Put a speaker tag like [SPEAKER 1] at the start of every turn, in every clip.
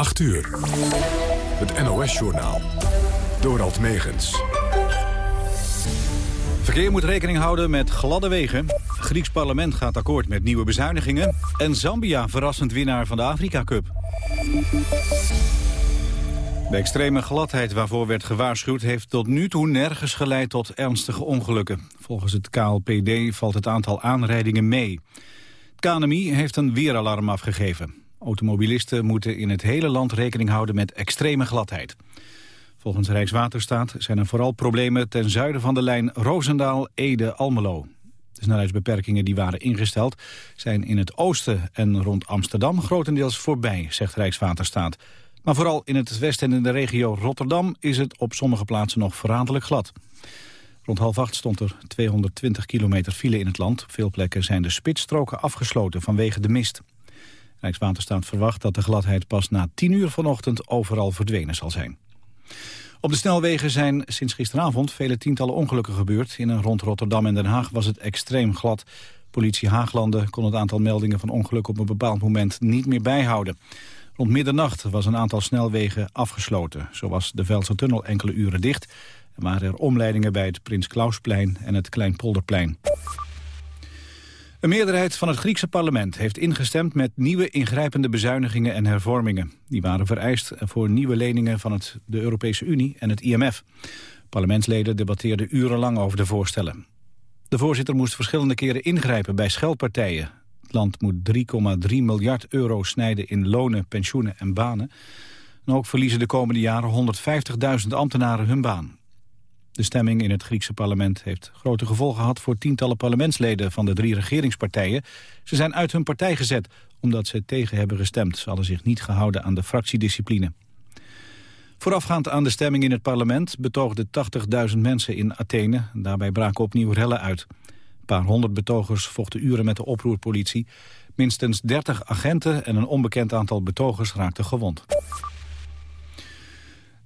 [SPEAKER 1] 8 uur. Het NOS-journaal. Dorald Megens.
[SPEAKER 2] Verkeer moet rekening houden met gladde wegen. Grieks parlement gaat akkoord met nieuwe bezuinigingen. En Zambia verrassend winnaar van de Afrika Cup. De extreme gladheid waarvoor werd gewaarschuwd... heeft tot nu toe nergens geleid tot ernstige ongelukken. Volgens het KLPD valt het aantal aanrijdingen mee. Het KNMI heeft een weeralarm afgegeven. Automobilisten moeten in het hele land rekening houden met extreme gladheid. Volgens Rijkswaterstaat zijn er vooral problemen ten zuiden van de lijn Roosendaal-Ede-Almelo. De snelheidsbeperkingen die waren ingesteld zijn in het oosten en rond Amsterdam grotendeels voorbij, zegt Rijkswaterstaat. Maar vooral in het westen en in de regio Rotterdam is het op sommige plaatsen nog verraderlijk glad. Rond half acht stond er 220 kilometer file in het land. Veel plekken zijn de spitsstroken afgesloten vanwege de mist. Rijkswaterstaat verwacht dat de gladheid pas na 10 uur vanochtend overal verdwenen zal zijn. Op de snelwegen zijn sinds gisteravond vele tientallen ongelukken gebeurd. In en rond Rotterdam en Den Haag was het extreem glad. Politie Haaglanden kon het aantal meldingen van ongelukken op een bepaald moment niet meer bijhouden. Rond middernacht was een aantal snelwegen afgesloten. Zo was de Veldse tunnel enkele uren dicht. Er waren er omleidingen bij het Prins Klausplein en het Kleinpolderplein. Een meerderheid van het Griekse parlement heeft ingestemd met nieuwe ingrijpende bezuinigingen en hervormingen. Die waren vereist voor nieuwe leningen van het, de Europese Unie en het IMF. Parlementsleden debatteerden urenlang over de voorstellen. De voorzitter moest verschillende keren ingrijpen bij scheldpartijen. Het land moet 3,3 miljard euro snijden in lonen, pensioenen en banen. En ook verliezen de komende jaren 150.000 ambtenaren hun baan. De stemming in het Griekse parlement heeft grote gevolgen gehad voor tientallen parlementsleden van de drie regeringspartijen. Ze zijn uit hun partij gezet omdat ze tegen hebben gestemd. Ze hadden zich niet gehouden aan de fractiediscipline. Voorafgaand aan de stemming in het parlement betoogden 80.000 mensen in Athene. Daarbij braken opnieuw rellen uit. Een paar honderd betogers vochten uren met de oproerpolitie. Minstens 30 agenten en een onbekend aantal betogers raakten gewond.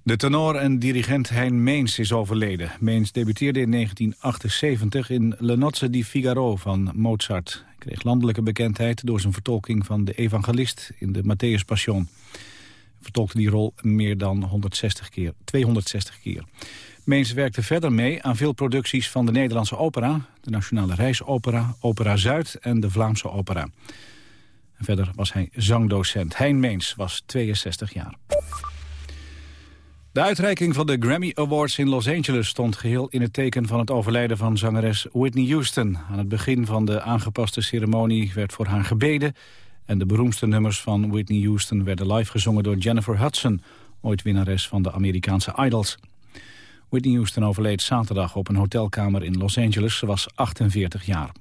[SPEAKER 2] De tenor en dirigent Hein Meens is overleden. Meens debuteerde in 1978 in Le Nozze di Figaro van Mozart. Hij kreeg landelijke bekendheid door zijn vertolking van de evangelist in de Matthäus Passion. Hij vertolkte die rol meer dan 160 keer, 260 keer. Meens werkte verder mee aan veel producties van de Nederlandse opera... de Nationale Reisopera, Opera Zuid en de Vlaamse Opera. Verder was hij zangdocent. Hein Meens was 62 jaar. De uitreiking van de Grammy Awards in Los Angeles stond geheel in het teken van het overlijden van zangeres Whitney Houston. Aan het begin van de aangepaste ceremonie werd voor haar gebeden en de beroemdste nummers van Whitney Houston werden live gezongen door Jennifer Hudson, ooit winnares van de Amerikaanse Idols. Whitney Houston overleed zaterdag op een hotelkamer in Los Angeles. Ze was 48 jaar.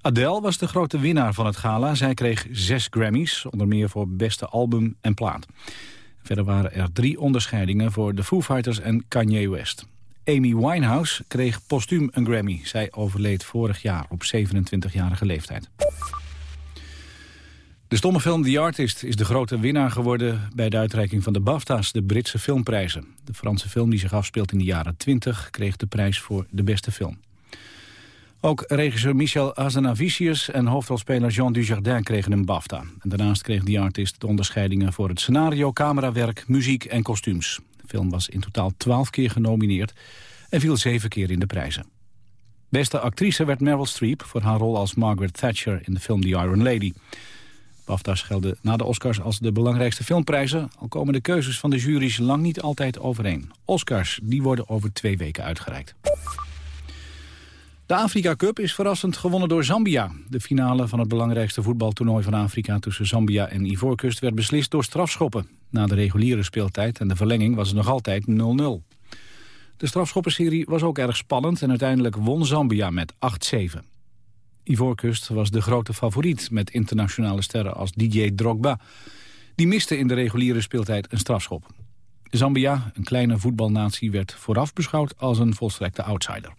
[SPEAKER 2] Adele was de grote winnaar van het gala. Zij kreeg zes Grammys, onder meer voor beste album en plaat. Verder waren er drie onderscheidingen voor de Foo Fighters en Kanye West. Amy Winehouse kreeg postuum een Grammy. Zij overleed vorig jaar op 27-jarige leeftijd. De stomme film The Artist is de grote winnaar geworden... bij de uitreiking van de BAFTA's, de Britse filmprijzen. De Franse film die zich afspeelt in de jaren 20... kreeg de prijs voor de beste film. Ook regisseur Michel Azanavicius en hoofdrolspeler Jean Dujardin kregen een BAFTA. Daarnaast kreeg die artist de onderscheidingen voor het scenario, camerawerk, muziek en kostuums. De film was in totaal twaalf keer genomineerd en viel zeven keer in de prijzen. Beste actrice werd Meryl Streep voor haar rol als Margaret Thatcher in de film The Iron Lady. BAFTA's gelden na de Oscars als de belangrijkste filmprijzen... al komen de keuzes van de jury's lang niet altijd overeen. Oscars die worden over twee weken uitgereikt. De Afrika Cup is verrassend gewonnen door Zambia. De finale van het belangrijkste voetbaltoernooi van Afrika tussen Zambia en Ivoorkust werd beslist door strafschoppen. Na de reguliere speeltijd en de verlenging was het nog altijd 0-0. De strafschoppenserie was ook erg spannend en uiteindelijk won Zambia met 8-7. Ivoorkust was de grote favoriet met internationale sterren als DJ Drogba. Die miste in de reguliere speeltijd een strafschop. Zambia, een kleine voetbalnatie, werd vooraf beschouwd als een volstrekte outsider.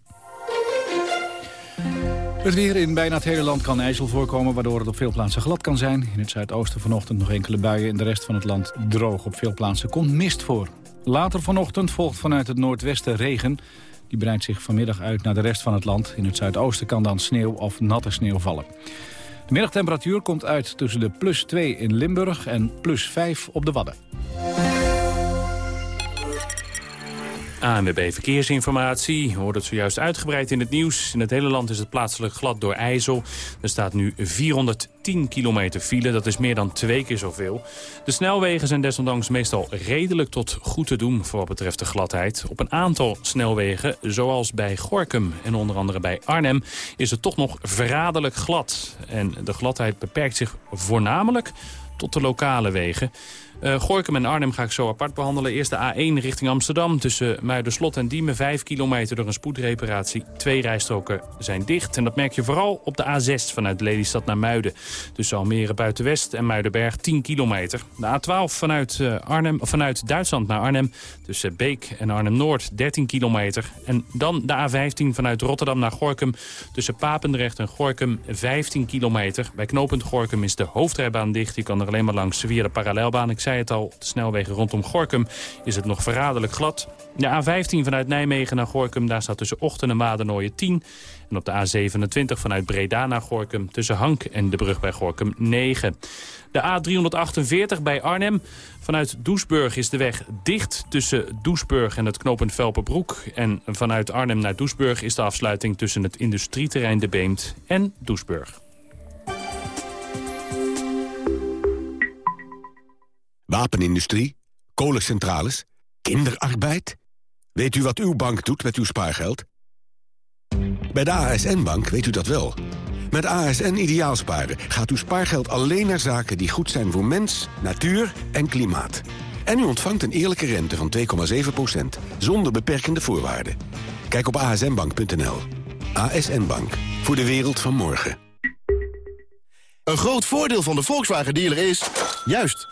[SPEAKER 2] Het weer in bijna het hele land kan ijzel voorkomen... waardoor het op veel plaatsen glad kan zijn. In het zuidoosten vanochtend nog enkele buien. In de rest van het land droog. Op veel plaatsen komt mist voor. Later vanochtend volgt vanuit het noordwesten regen. Die breidt zich vanmiddag uit naar de rest van het land. In het zuidoosten kan dan sneeuw of natte sneeuw vallen. De middagtemperatuur komt uit tussen de plus 2 in Limburg en plus 5 op de Wadden.
[SPEAKER 3] ANWB Verkeersinformatie. Hoort het zojuist uitgebreid in het nieuws. In het hele land is het plaatselijk glad door IJssel. Er staat nu 410 kilometer file. Dat is meer dan twee keer zoveel. De snelwegen zijn desondanks meestal redelijk tot goed te doen... voor wat betreft de gladheid. Op een aantal snelwegen, zoals bij Gorkum en onder andere bij Arnhem... is het toch nog verraderlijk glad. En de gladheid beperkt zich voornamelijk tot de lokale wegen. Uh, Gorkum en Arnhem ga ik zo apart behandelen. Eerst de A1 richting Amsterdam tussen Muiderslot en Diemen. 5 kilometer door een spoedreparatie. Twee rijstroken zijn dicht. En dat merk je vooral op de A6 vanuit Lelystad naar Muiden. Tussen Almere Buitenwest en Muidenberg 10 kilometer. De A12 vanuit, uh, Arnhem, vanuit Duitsland naar Arnhem. Tussen Beek en Arnhem-Noord 13 kilometer. En dan de A15 vanuit Rotterdam naar Gorkum. Tussen Papendrecht en Gorkum 15 kilometer. Bij knooppunt Gorkum is de hoofdrijbaan dicht. Je kan er alleen maar langs via de parallelbaan. Ik zei het al, de snelwegen rondom Gorkum is het nog verraderlijk glad. De A15 vanuit Nijmegen naar Gorkum, daar staat tussen Ochten en Madenooien 10. En op de A27 vanuit Breda naar Gorkum tussen Hank en de brug bij Gorkum 9. De A348 bij Arnhem. Vanuit Doesburg is de weg dicht tussen Doesburg en het knooppunt Velperbroek. En vanuit Arnhem naar Doesburg is de afsluiting tussen het industrieterrein De Beemt en Doesburg.
[SPEAKER 4] Wapenindustrie, kolencentrales, kinderarbeid. Weet u wat uw bank doet met uw spaargeld? Bij de ASN-bank weet u dat wel. Met ASN Ideaalsparen gaat uw spaargeld alleen naar zaken die goed zijn voor mens, natuur en klimaat. En u ontvangt een eerlijke rente van 2,7%, zonder beperkende voorwaarden. Kijk op asnbank.nl. ASN Bank, voor de wereld van morgen.
[SPEAKER 5] Een groot voordeel van de Volkswagen dealer is... juist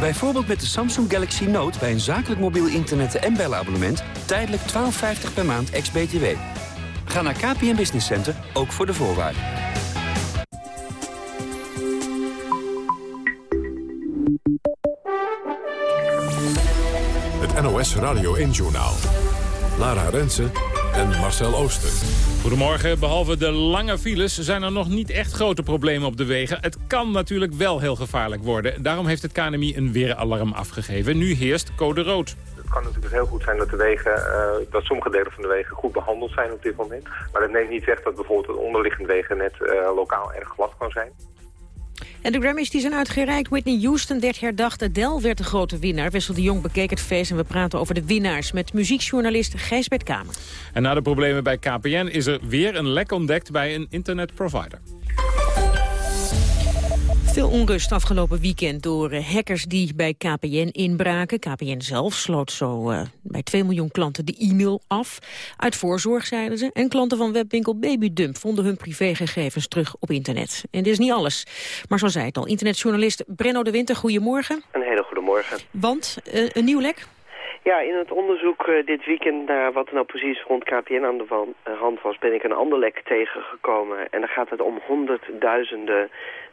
[SPEAKER 6] Bijvoorbeeld met de Samsung Galaxy Note bij een zakelijk mobiel internet- en bellenabonnement... tijdelijk 12,50 per maand ex-BTW. Ga naar KPN Business Center, ook voor de voorwaarden.
[SPEAKER 1] Het NOS Radio 1-journaal. Lara Rensen en Marcel Ooster.
[SPEAKER 7] Goedemorgen. Behalve de lange files zijn er nog niet echt grote problemen op de wegen. Het kan natuurlijk wel heel gevaarlijk worden. Daarom heeft het KNMI een weeralarm afgegeven. Nu heerst code rood.
[SPEAKER 8] Het kan natuurlijk heel goed zijn dat de wegen, uh, dat sommige delen van de wegen goed behandeld zijn op dit moment. Maar dat neemt niet weg dat bijvoorbeeld het onderliggende wegen net uh, lokaal erg glad kan zijn.
[SPEAKER 9] En de Grammys die zijn uitgereikt. Whitney Houston werd herdacht. Adele werd de grote winnaar. Wessel de Jong bekeek het feest en we praten over de winnaars... met muziekjournalist Gijsbert Kamer.
[SPEAKER 7] En na de problemen bij KPN is er weer een lek ontdekt bij een internetprovider.
[SPEAKER 9] Veel onrust afgelopen weekend door uh, hackers die bij KPN inbraken. KPN zelf sloot zo uh, bij 2 miljoen klanten de e-mail af. Uit voorzorg, zeiden ze. En klanten van webwinkel Babydump vonden hun privégegevens terug op internet. En dit is niet alles. Maar zo zei het al, internetjournalist Brenno de Winter, goedemorgen.
[SPEAKER 10] Een hele goede morgen.
[SPEAKER 9] Want, uh, een nieuw lek?
[SPEAKER 10] Ja, in het onderzoek uh, dit weekend naar wat er nou precies rond KPN aan de van, uh, hand was... ben ik een ander lek tegengekomen. En dan gaat het om honderdduizenden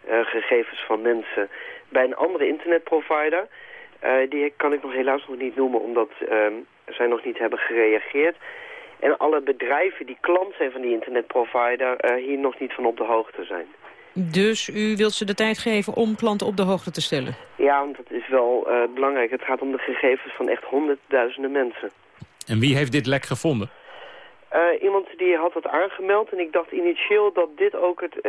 [SPEAKER 10] uh, gegevens van mensen bij een andere internetprovider. die kan ik nog helaas nog niet noemen, omdat ehm, zij nog niet hebben gereageerd. En alle bedrijven die klant zijn van die internetprovider hier nog niet van op de hoogte zijn.
[SPEAKER 9] Dus u wilt ze de tijd geven om klanten op de hoogte te stellen?
[SPEAKER 10] Ja, want dat is wel uh, belangrijk. Het gaat om de gegevens van echt honderdduizenden mensen.
[SPEAKER 7] En wie heeft dit lek gevonden?
[SPEAKER 10] Uh, iemand die had het aangemeld en ik dacht initieel dat dit ook het, uh,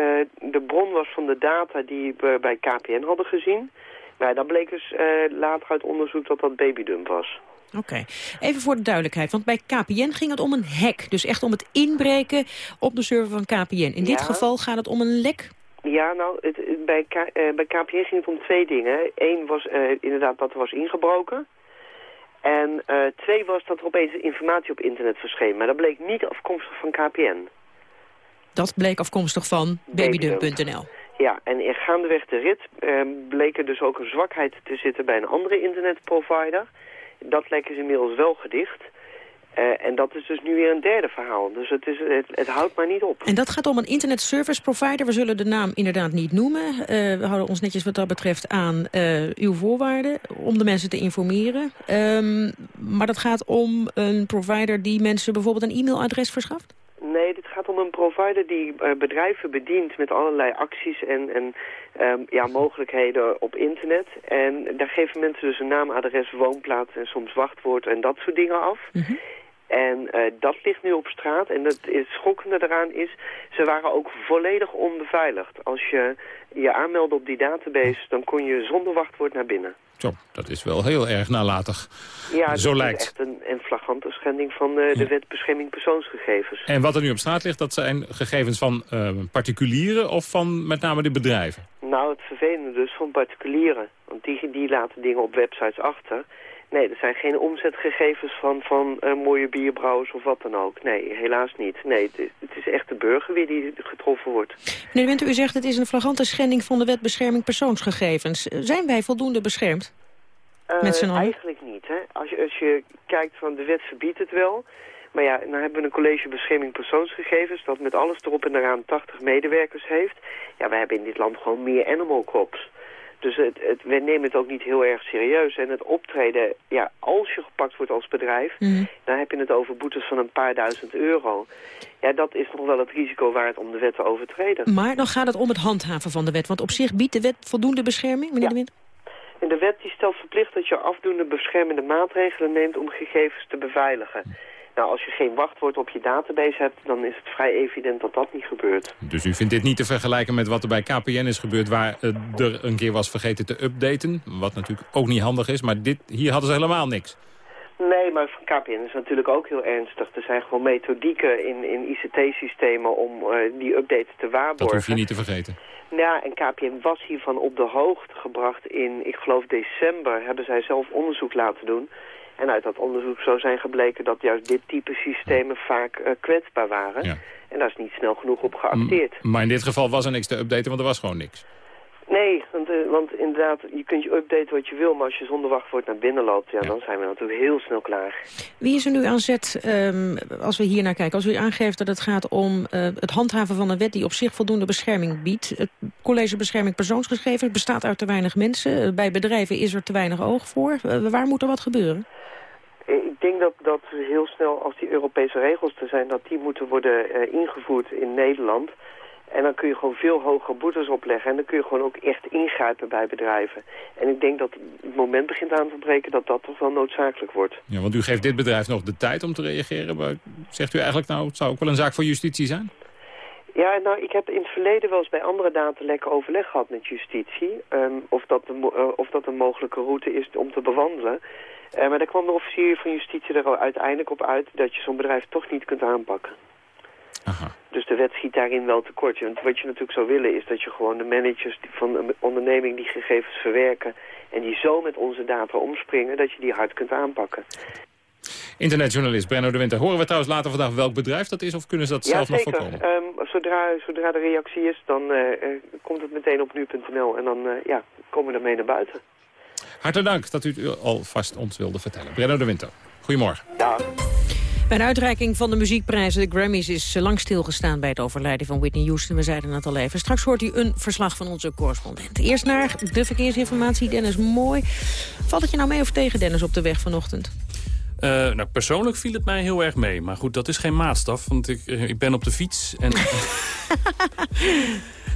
[SPEAKER 10] de bron was van de data die we bij KPN hadden gezien. Maar dat bleek dus uh, later uit onderzoek dat dat babydump was.
[SPEAKER 9] Oké. Even voor de duidelijkheid, want bij KPN ging het om een hack. Dus echt om het inbreken op de server van KPN. In dit geval gaat het om een lek?
[SPEAKER 10] Ja, nou, het, bij, K, uh, bij KPN ging het om twee dingen. Eén was uh, inderdaad dat er was ingebroken. En uh, twee was dat er opeens informatie op internet verscheen. Maar dat bleek niet afkomstig van KPN.
[SPEAKER 9] Dat bleek afkomstig van babydump.nl.
[SPEAKER 10] Ja, en in gaandeweg de rit bleek er dus ook een zwakheid te zitten bij een andere internetprovider. Dat leek is inmiddels wel gedicht. Uh, en dat is dus nu weer een derde verhaal. Dus het, is, het, het, houdt maar niet op.
[SPEAKER 9] En dat gaat om een internet service provider. We zullen de naam inderdaad niet noemen. Uh, we houden ons netjes wat dat betreft aan uh, uw voorwaarden... om de mensen te informeren. Um, maar dat gaat om een provider die mensen bijvoorbeeld een e-mailadres verschaft?
[SPEAKER 10] Nee, dit gaat om een provider die bedrijven bedient met allerlei acties en, en um, ja, mogelijkheden op internet. En daar geven mensen dus een naam, adres, woonplaats en soms wachtwoord en dat soort dingen af. Mm -hmm. En uh, dat ligt nu op straat. En het, het schokkende eraan is, ze waren ook volledig onbeveiligd. Als je je aanmeldde op die database, dan kon je zonder wachtwoord naar binnen.
[SPEAKER 7] Zo, dat is wel heel erg nalatig.
[SPEAKER 10] Ja,
[SPEAKER 7] Zo lijkt.
[SPEAKER 10] is echt een, een flagrante schending van uh, de ja. wet bescherming persoonsgegevens.
[SPEAKER 7] En wat er nu op straat ligt, dat zijn gegevens van uh, particulieren of van met name de bedrijven?
[SPEAKER 10] Nou, het vervelende dus van particulieren. Want die, die laten dingen op websites achter. Nee, er zijn geen omzetgegevens van, van uh, mooie bierbrouwers of wat dan ook. Nee, helaas niet. Nee, het is, het is echt de burger wie die getroffen wordt.
[SPEAKER 9] Meneer Winter, u zegt het is een flagrante schending van de wet bescherming persoonsgegevens. Zijn wij voldoende beschermd?
[SPEAKER 10] Uh,
[SPEAKER 9] Met z'n allen?
[SPEAKER 10] Eigenlijk niet. Hè? Als, je, als je kijkt van de wet verbiedt het wel. Maar ja, dan hebben we een college bescherming persoonsgegevens... dat met alles erop en eraan 80 medewerkers heeft. Ja, wij hebben in dit land gewoon meer animal cops. Dus het, het, we nemen het ook niet heel erg serieus. En het optreden, ja, als je gepakt wordt als bedrijf... Mm. dan heb je het over boetes van een paar duizend euro. Ja, dat is nog wel het risico waard om de wet te overtreden.
[SPEAKER 9] Maar dan gaat het om het handhaven van de wet. Want op zich biedt de wet voldoende bescherming, meneer
[SPEAKER 10] ja.
[SPEAKER 9] de Winter?
[SPEAKER 10] En de wet die stelt verplicht dat je afdoende beschermende maatregelen neemt om gegevens te beveiligen. Nou, als je geen wachtwoord op je database hebt, dan is het vrij evident dat dat niet gebeurt.
[SPEAKER 7] Dus u vindt dit niet te vergelijken met wat er bij KPN is gebeurd... waar uh, er een keer was vergeten te updaten, wat natuurlijk ook niet handig is. Maar dit, hier hadden ze helemaal niks.
[SPEAKER 10] Nee, maar van KPN is natuurlijk ook heel ernstig. Er zijn gewoon methodieken in, in ICT-systemen om uh, die updates te waarborgen.
[SPEAKER 7] Dat hoef je niet te vergeten.
[SPEAKER 10] Ja, en KPN was hiervan op de hoogte gebracht in, ik geloof december, hebben zij zelf onderzoek laten doen... En uit dat onderzoek zou zijn gebleken dat juist dit type systemen vaak uh, kwetsbaar waren. Ja. En daar is niet snel genoeg op geacteerd.
[SPEAKER 7] M maar in dit geval was er niks te updaten, want er was gewoon niks.
[SPEAKER 10] Nee, want, uh, want inderdaad, je kunt je updaten wat je wil... maar als je zonder wachtwoord naar binnen loopt, ja, ja. dan zijn we natuurlijk heel snel klaar.
[SPEAKER 9] Wie is er nu aan zet, um, als we hier naar kijken? Als u aangeeft dat het gaat om uh, het handhaven van een wet... die op zich voldoende bescherming biedt. Het College Bescherming Persoonsgegevens bestaat uit te weinig mensen. Bij bedrijven is er te weinig oog voor. waar moet er wat gebeuren?
[SPEAKER 10] Ik denk dat, dat heel snel, als die Europese regels er zijn... dat die moeten worden uh, ingevoerd in Nederland. En dan kun je gewoon veel hogere boetes opleggen. En dan kun je gewoon ook echt ingrijpen bij bedrijven. En ik denk dat het moment begint aan te breken dat dat toch wel noodzakelijk wordt.
[SPEAKER 7] Ja, want u geeft dit bedrijf nog de tijd om te reageren. Maar zegt u eigenlijk nou, het zou ook wel een zaak voor justitie zijn?
[SPEAKER 10] Ja, nou, ik heb in het verleden wel eens bij andere datalekken overleg gehad met justitie. Um, of, dat de, uh, of dat een mogelijke route is om te bewandelen. Uh, maar daar kwam de officier van justitie er al uiteindelijk op uit dat je zo'n bedrijf toch niet kunt aanpakken.
[SPEAKER 7] Aha.
[SPEAKER 10] Dus de wet schiet daarin wel tekort. Want wat je natuurlijk zou willen is dat je gewoon de managers van een onderneming die gegevens verwerken... en die zo met onze data omspringen, dat je die hard kunt aanpakken.
[SPEAKER 7] Internetjournalist Brenno de Winter. Horen we trouwens later vandaag welk bedrijf dat is of kunnen ze dat
[SPEAKER 10] ja,
[SPEAKER 7] zelf
[SPEAKER 10] zeker.
[SPEAKER 7] nog voorkomen?
[SPEAKER 10] Um, zodra, zodra de reactie is, dan uh, uh, komt het meteen op nu.nl en dan uh, ja, komen we ermee naar buiten.
[SPEAKER 7] Hartelijk dank dat u het alvast ons wilde vertellen. Brenno de Winter, goedemorgen.
[SPEAKER 10] Ja.
[SPEAKER 9] Bij de uitreiking van de muziekprijzen, de Grammys, is lang stilgestaan bij het overlijden van Whitney Houston. We zeiden het al even. Straks hoort u een verslag van onze correspondent. Eerst naar de verkeersinformatie. Dennis Mooi. Valt het je nou mee of tegen, Dennis, op de weg vanochtend?
[SPEAKER 3] Uh, nou, persoonlijk viel het mij heel erg mee. Maar goed, dat is geen maatstaf, want ik, uh, ik ben op de fiets. En,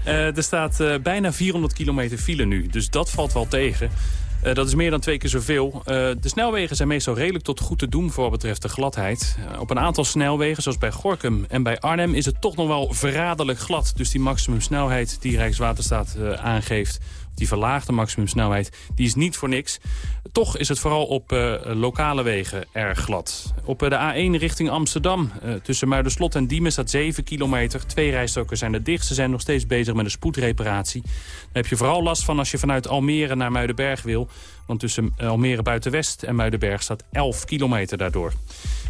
[SPEAKER 3] uh, er staat bijna 400 kilometer file nu, dus dat valt wel tegen. Uh, dat is meer dan twee keer zoveel. Uh, de snelwegen zijn meestal redelijk tot goed te doen voor wat betreft de gladheid. Uh, op een aantal snelwegen, zoals bij Gorkum en bij Arnhem... is het toch nog wel verraderlijk glad. Dus die maximumsnelheid die Rijkswaterstaat aangeeft... Die verlaagde maximumsnelheid die is niet voor niks. Toch is het vooral op uh, lokale wegen erg glad. Op uh, de A1 richting Amsterdam, uh, tussen Muiderslot en Diemen staat 7 kilometer. Twee rijstokken zijn er dicht. Ze zijn nog steeds bezig met een spoedreparatie. Daar heb je vooral last van als je vanuit Almere naar Muidenberg wil. Want tussen Almere Buitenwest en Muidenberg staat 11 kilometer daardoor.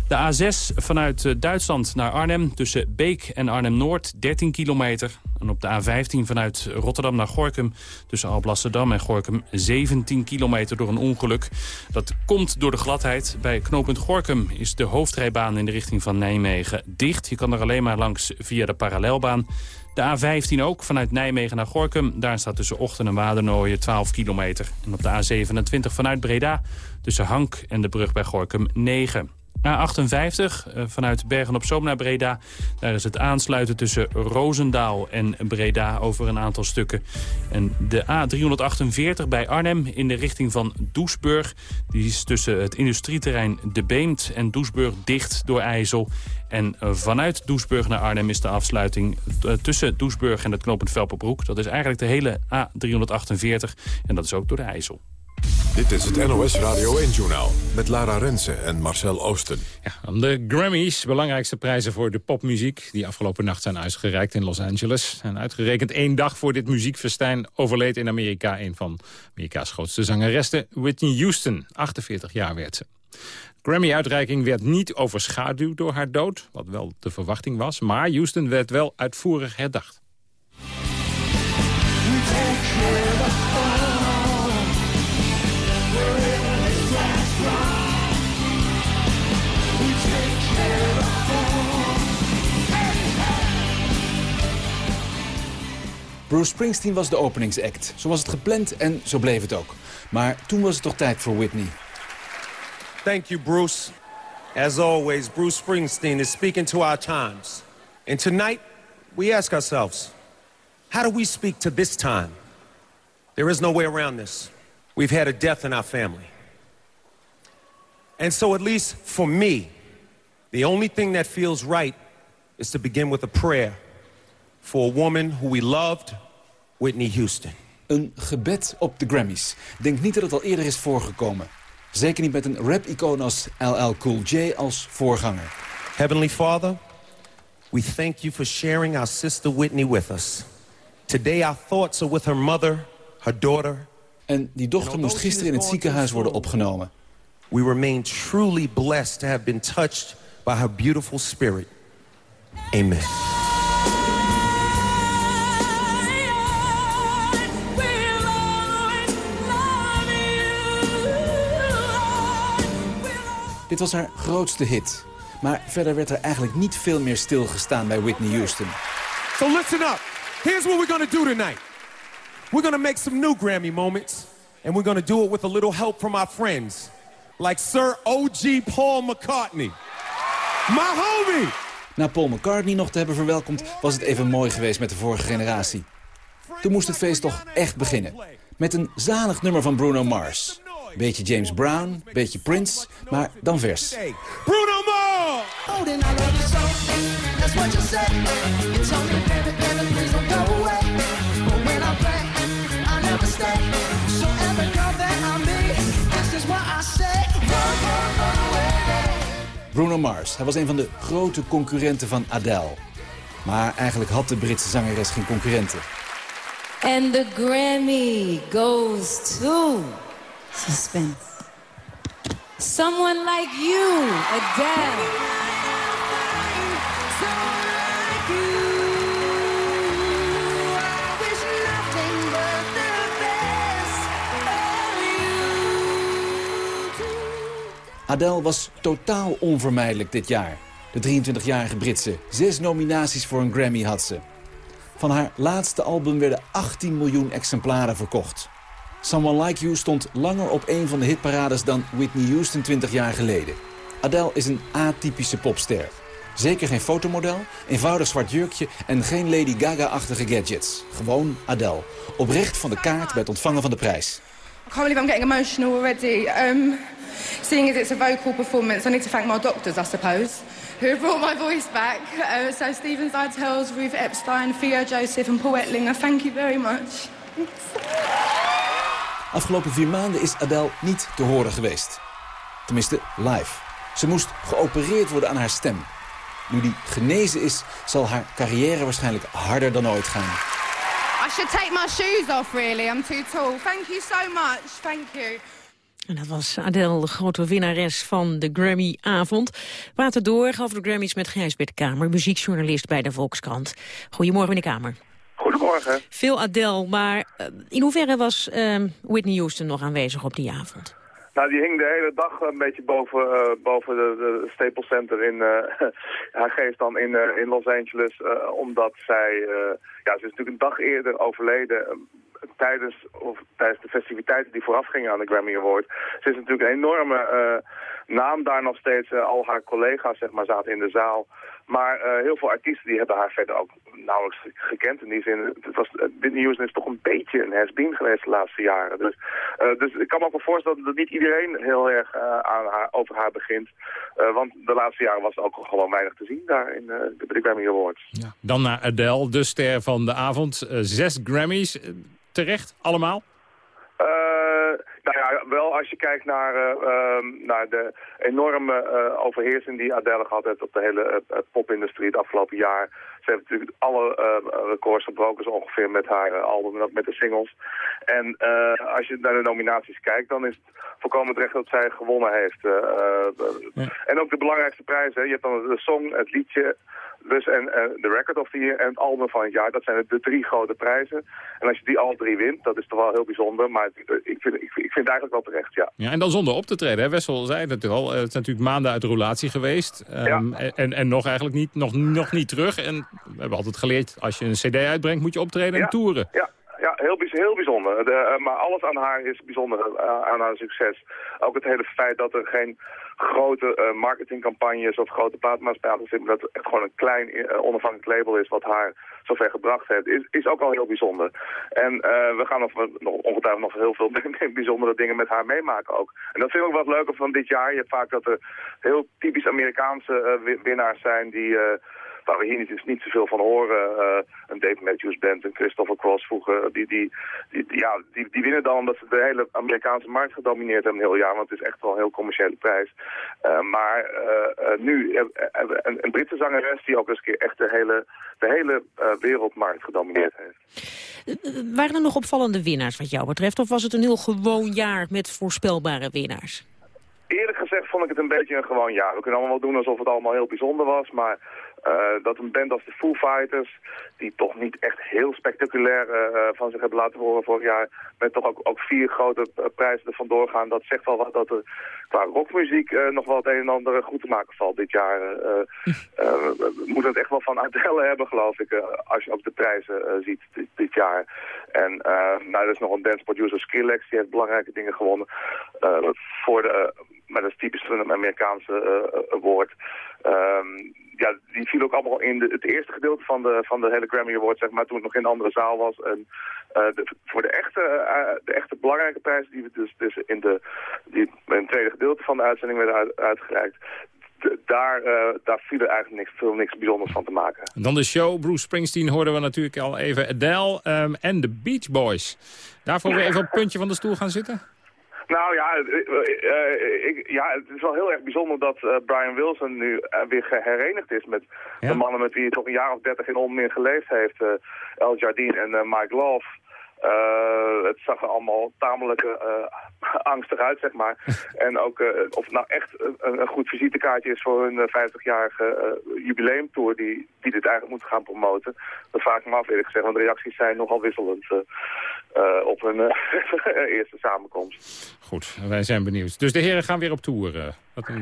[SPEAKER 3] De A6 vanuit eh, Duitsland naar Arnhem tussen Beek en Arnhem-Noord 13 kilometer. En op de A15 vanuit Rotterdam naar Gorkum tussen Alblasserdam en Gorkum 17 kilometer door een ongeluk. Dat komt door de gladheid. Bij knooppunt Gorkum is de hoofdrijbaan in de richting van Nijmegen dicht. Je kan er alleen maar langs via de parallelbaan. De A15 ook, vanuit Nijmegen naar Gorkum. Daar staat tussen Ochten en Wadernooien 12 kilometer. En op de A27 vanuit Breda tussen Hank en de brug bij Gorkum 9. A58 eh, vanuit Bergen-op-Zoom naar Breda. Daar is het aansluiten tussen Roosendaal en Breda over een aantal stukken. En de A348 bij Arnhem in de richting van Doesburg. Die is tussen het industrieterrein De Beemt en Doesburg dicht door IJssel. En vanuit Doesburg naar Arnhem is de afsluiting eh, tussen Doesburg en het knooppunt Velperbroek. Dat is eigenlijk de hele A348 en dat is ook door de IJssel.
[SPEAKER 1] Dit is het NOS Radio 1-journaal met Lara Rensen en Marcel Oosten.
[SPEAKER 7] Ja, de Grammys, belangrijkste prijzen voor de popmuziek... die afgelopen nacht zijn uitgereikt in Los Angeles. En uitgerekend één dag voor dit muziekfestijn overleed in Amerika... een van Amerika's grootste zangeressen, Whitney Houston. 48 jaar werd ze. Grammy-uitreiking werd niet overschaduwd door haar dood, wat wel de verwachting was. Maar Houston werd wel uitvoerig herdacht.
[SPEAKER 11] Bruce Springsteen was de openingsact. Zo was het gepland en zo bleef het ook. Maar toen was het toch tijd voor Whitney.
[SPEAKER 12] Thank you, Bruce. As always, Bruce Springsteen is speaking to our times. And tonight, we ask ourselves, how do we speak to this time? There is no way around this. We've had a death in our family. And so, at least for me, the only thing that feels right is to begin with a prayer for a woman who we loved, Whitney Houston.
[SPEAKER 11] Een gebed op de Grammys. Denk niet dat het al eerder is voorgekomen. Zeker niet met een rap-icoon als LL Cool J als voorganger.
[SPEAKER 12] Heavenly Father, we thank you for sharing our sister Whitney with us. Today our thoughts are with her mother, her daughter.
[SPEAKER 11] En die dochter moest gisteren in het ziekenhuis worden opgenomen.
[SPEAKER 12] We remain truly blessed to have been touched by her beautiful spirit. Amen.
[SPEAKER 11] Dit was haar grootste hit. Maar verder werd er eigenlijk niet veel meer stilgestaan bij Whitney Houston.
[SPEAKER 12] So listen up. Here's what we're gonna do tonight. We're gonna make some new Grammy moments. And we're gonna do it with a little help from our friends. Like Sir O.G. Paul McCartney. My homie!
[SPEAKER 11] Na Paul McCartney nog te hebben verwelkomd... was het even mooi geweest met de vorige generatie. Toen moest het feest toch echt beginnen. Met een zalig nummer van Bruno Mars. Beetje James Brown, beetje Prince, maar dan vers.
[SPEAKER 12] Bruno Mars!
[SPEAKER 11] Bruno Mars, hij was een van de grote concurrenten van Adele. Maar eigenlijk had de Britse zangeres geen concurrenten.
[SPEAKER 13] And the Grammy goes to... Suspense. Someone like you, Adele.
[SPEAKER 11] Adele was totaal onvermijdelijk dit jaar. De 23-jarige Britse. Zes nominaties voor een Grammy had ze. Van haar laatste album werden 18 miljoen exemplaren verkocht. Someone Like You stond langer op een van de hitparades dan Whitney Houston 20 jaar geleden. Adele is een atypische popster. Zeker geen fotomodel, eenvoudig zwart jurkje en geen Lady Gaga-achtige gadgets. Gewoon Adele. Oprecht van de kaart bij het ontvangen van de prijs.
[SPEAKER 14] I can't believe I'm getting emotional already. Um, seeing as it's a vocal performance, I need to thank my doctors, I suppose, who brought my voice back. Uh, so Stephen Zitels, Ruth Epstein, Theo Joseph and Paul Ettlinger, thank you very much.
[SPEAKER 11] Afgelopen vier maanden is Adele niet te horen geweest. Tenminste, live. Ze moest geopereerd worden aan haar stem. Nu die genezen is, zal haar carrière waarschijnlijk harder dan ooit gaan.
[SPEAKER 14] I should take my shoes off, really. I'm too tall. Thank you so much. Thank you.
[SPEAKER 9] En dat was Adele, de grote winnares van de Grammy-avond. We praten door over de Grammys met Gijsbert Kamer, muziekjournalist bij de Volkskrant. Goedemorgen, meneer Kamer.
[SPEAKER 15] Goedemorgen.
[SPEAKER 9] Veel Adele, maar uh, in hoeverre was uh, Whitney Houston nog aanwezig op die avond?
[SPEAKER 15] Nou, die hing de hele dag een beetje boven, uh, boven de, de Staples Center in haar geest dan in, in Los Angeles. omdat zij, ja, ze is natuurlijk een dag eerder overleden tijdens, of, tijdens de festiviteiten die vooraf gingen aan de Grammy Award. Ze is natuurlijk een enorme uh, naam daar nog steeds. Uh, al haar collega's zeg maar, zaten in de zaal. Maar uh, heel veel artiesten die hebben haar verder ook nauwelijks gekend. In die zin, het was, Whitney Houston is toch een beetje een has-been geweest de laatste jaren. Dus, dus ik kan me ook wel voorstellen dat niet iedereen heel erg aan haar, over haar begint. want de laatste jaren was er ook gewoon weinig te zien daar in de, de Grammy Awards.
[SPEAKER 7] Ja. Dan naar Adele, de ster van de avond. zes Grammys terecht, allemaal?
[SPEAKER 15] Uh, nou ja, wel als je kijkt naar, uh, naar de enorme uh, overheersing die Adele gehad heeft op de hele popindustrie het afgelopen jaar. Ze heeft natuurlijk alle records gebroken zo ongeveer met haar album en ook met de singles. En als je naar de nominaties kijkt, dan is het volkomen terecht dat zij gewonnen heeft. Ja. En ook de belangrijkste prijzen. Je hebt dan de song, het liedje, dus en de Record of the Year en het album van het jaar, dat zijn de drie grote prijzen. En als je die alle drie wint, dat is toch wel heel bijzonder. Maar ik vind, ik, ik vind het eigenlijk wel terecht, ja.
[SPEAKER 7] Ja, en dan zonder op te treden. Hè? Wessel zei het al, het is natuurlijk maanden uit de roulatie geweest. Um, ja. en, en nog eigenlijk niet, nog, nog niet terug. En we hebben altijd geleerd, als je een cd uitbrengt, moet je optreden en toeren.
[SPEAKER 15] Ja, ja, heel, heel bijzonder. De, uh, maar alles aan haar is bijzonder, uh, aan haar succes. Ook het hele feit dat er geen grote uh, marketingcampagnes of grote platenmaatschappijen zitten, dat het gewoon een klein onafhankelijk label is wat haar zover gebracht heeft, is, is ook al heel bijzonder. En we gaan nog, nog, ongetwijfeld nog heel veel bijzondere dingen met haar meemaken ook. En dat vind ik ook wat leuker van dit jaar. Je hebt vaak dat er heel typisch Amerikaanse winnaars zijn die waar we hier niet, niet zoveel van horen. Uh, een Dave Matthews Band, een Christopher Cross vroeger, die, die, die, ja, die, die winnen dan omdat ze de hele Amerikaanse markt gedomineerd hebben een heel jaar. Want het is echt wel een heel commerciële prijs. Uh, maar uh, nu een, een Britse zangeres die ook eens een keer echt de hele, de hele wereldmarkt gedomineerd heeft.
[SPEAKER 9] Waren er nog opvallende winnaars wat jou betreft? Of was het een heel gewoon jaar met voorspelbare winnaars?
[SPEAKER 15] Eerlijk gezegd vond ik het een beetje een gewoon jaar. We kunnen allemaal wel doen alsof het allemaal heel bijzonder was, maar uh, dat een band als de Foo Fighters, die toch niet echt heel spectaculair uh, van zich hebben laten horen vorig jaar, met toch ook, ook vier grote prijzen er vandoor gaan, dat zegt wel wat dat er qua rockmuziek uh, nog wel het een en ander goed te maken valt dit jaar. we moeten het echt wel van Adele hebben, geloof ik, als je ook de prijzen ziet dit, dit, jaar. En nou, er is nog een dance producer, Skrillex, die heeft belangrijke dingen gewonnen. voor de, maar dat is typisch een Amerikaanse woord. Um, ja, die viel ook allemaal in het eerste gedeelte van de, van de hele Grammy Award, zeg maar, toen het nog in een andere zaal was. En de, voor de echte, de echte belangrijke prijzen die we dus, dus in, de, die in het tweede gedeelte van de uitzending werden uit, uitgereikt, daar, uh, daar viel er eigenlijk niks, veel niks bijzonders van te maken.
[SPEAKER 7] En dan de show. Bruce Springsteen hoorden we natuurlijk al even. Adele um, en de Beach Boys. Daarvoor weer even op het puntje van de stoel gaan zitten?
[SPEAKER 15] Nou ja, uh, ik, ja, het is wel heel erg bijzonder dat uh, Brian Wilson nu weer geherenigd is met ja? de mannen met wie hij toch een jaar of dertig in onmin geleefd heeft. El Jardine en Mike Love. Uh, het zag er allemaal tamelijk uh, angstig uit, zeg maar. en ook uh, of het nou echt een, een, goed visitekaartje is voor hun 50-jarige jubileumtour die, die dit eigenlijk moet gaan promoten. Dat vraag ik me af eerlijk gezegd, want de reacties zijn nogal wisselend op hun eerste samenkomst.
[SPEAKER 7] Goed, wij zijn benieuwd. Dus de heren gaan weer op tour?